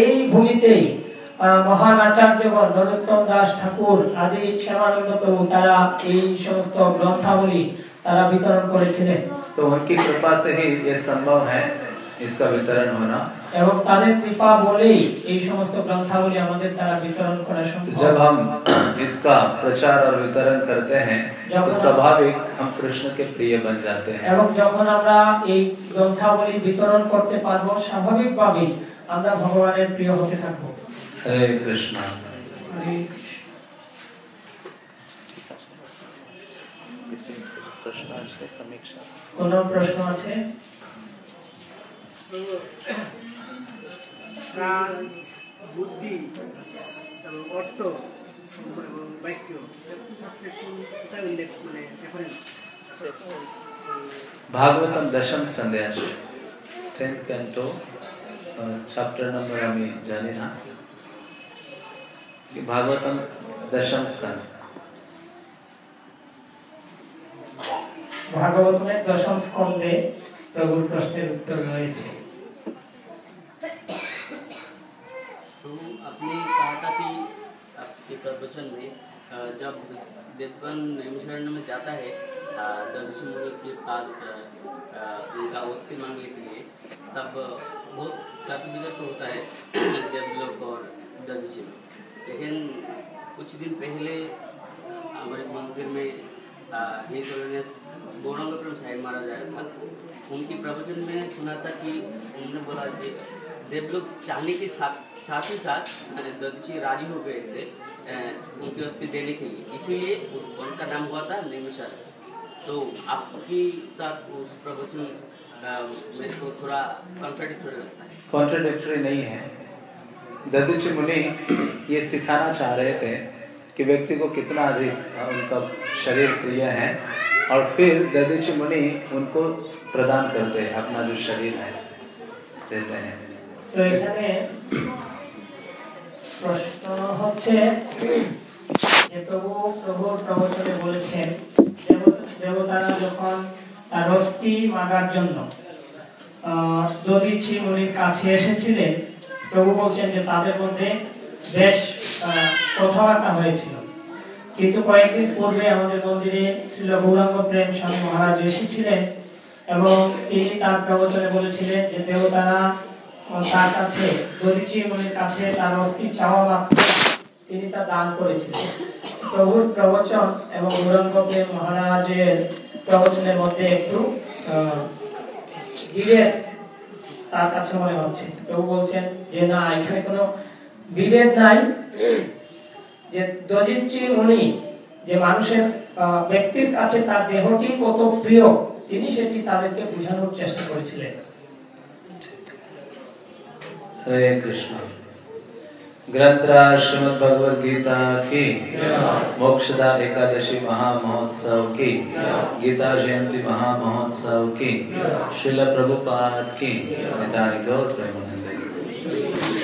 এই ভূমিতেই আহ, মহান আচার্যগণ নরোত্তম দাস ঠাকুর আদি শ্যামানন্দ প্রভু তারা এই সমস্ত গ্রন্থাবলী তারা বিতরণ করেছিলেন तो उनकी कृपा से ही ये संभव है इसका वितरण होना এবং তাদের কৃপা বলেই এই সমস্ত গ্রন্থাবলী আমাদের দ্বারা বিতরণ করা तो সম্ভব जब हम इसका प्रचार और वितरण करते हैं तो स्वाभाविक हम कृष्ण के प्रिय बन जाते हैं এবং যখন আমরা এই গ্রন্থাবলী বিতরণ করতে পারবো স্বাভাবিকভাবেই আমরা ভগবানের প্রিয় হতে থাকব। হরে কৃষ্ণ। কোন প্রশ্ন আছে? ভাগবতম দশম স্কন্ধে আছে। টেন্থ ক্যান্টো चैप्टर नंबर আমি জানি না कि भागवतम दशम स्कंद ভাগবতমের দশম স্কন্ধে প্রভুর প্রশ্নের উত্তর রয়েছে तो आपने कहा था कि आपके प्रवचन में अ, जब देवगन नैमिषारण्य में जाता है अ, दधीचि मुनि के पास अ, अ, उनका औषधि मांगने के लिए तब बहुत तर्क वितर्क होता है देवलोक और दधीचि लेकिन कुछ दिन पहले हमारे मंदिर में कॉलोनियस गौरंग साहिब महाराज आया था। उनकी प्रवचन में सुना था कि उन्होंने बोला कि देवलोक चाहने के साथ साथ ही साथ दधीचि राज़ी हो गए थे उनकी अस्थि देने के लिए। इसीलिए उस वन का नाम हुआ था निमिषर तो आपकी साथ उस प्रवचन मेरे को थोड़ा कॉन्ट्राडिक्टरी लगता है कॉन्ट्रडिक्टरी नहीं है ददीची मुनि ये सिखाना चाह रहे थे कि व्यक्ति को कितना अधिक उनका शरीर प्रिय है और फिर ददीची मुनि उनको प्रदान करते हैं अपना जो शरीर है देते हैं তো এখানে প্রশ্ন হচ্ছে যে প্রভু প্রভুর প্রবচনে বলেছেন দেব- দেবতারা যখন রস্তি মাগার জন্য। দদিচি মুনির কাছে এসেছিলেন। প্রভু বলছেন যে তাদের মধ্যে বেশ কথাবার্তা হয়েছিল। কিন্তু কয়েকদিন পূর্বে আমাদের মন্দিরে গৌরাঙ্গ প্রেম স্বামী মহারাজ এসেছিলেন এবং তিনি তার প্রবচনে বলেছিলেন যে দেবতারা তার কাছে দরিচি মুনির কাছে তার অস্থি চাওয়া মাত্র। তিনি তা দান করেছিলেন। প্রভুর প্রবচন এবং গৌরাঙ্গ প্রেম মহারাজের প্রবচনের মধ্যে একটু বিভেদ তার কাছে মনে হচ্ছে। প্রভু বলছেন যে, না, এখানে কোনো বিভেদ নাই। যে যে মানুষের ব্যক্তির কাছে তার দেহটি কত প্রিয়, তিনি সেটি তাদেরকে বোঝানোর চেষ্টা করেছিলেন। হরে কৃষ্ণ। ग्रंथराज श्रीमद भगवद गीता की मोक्षदा एकादशी महामहोत्सव की गीता जयंती महामहोत्सव की शिल प्रभुपाद की निताय गौर प्रेमानंद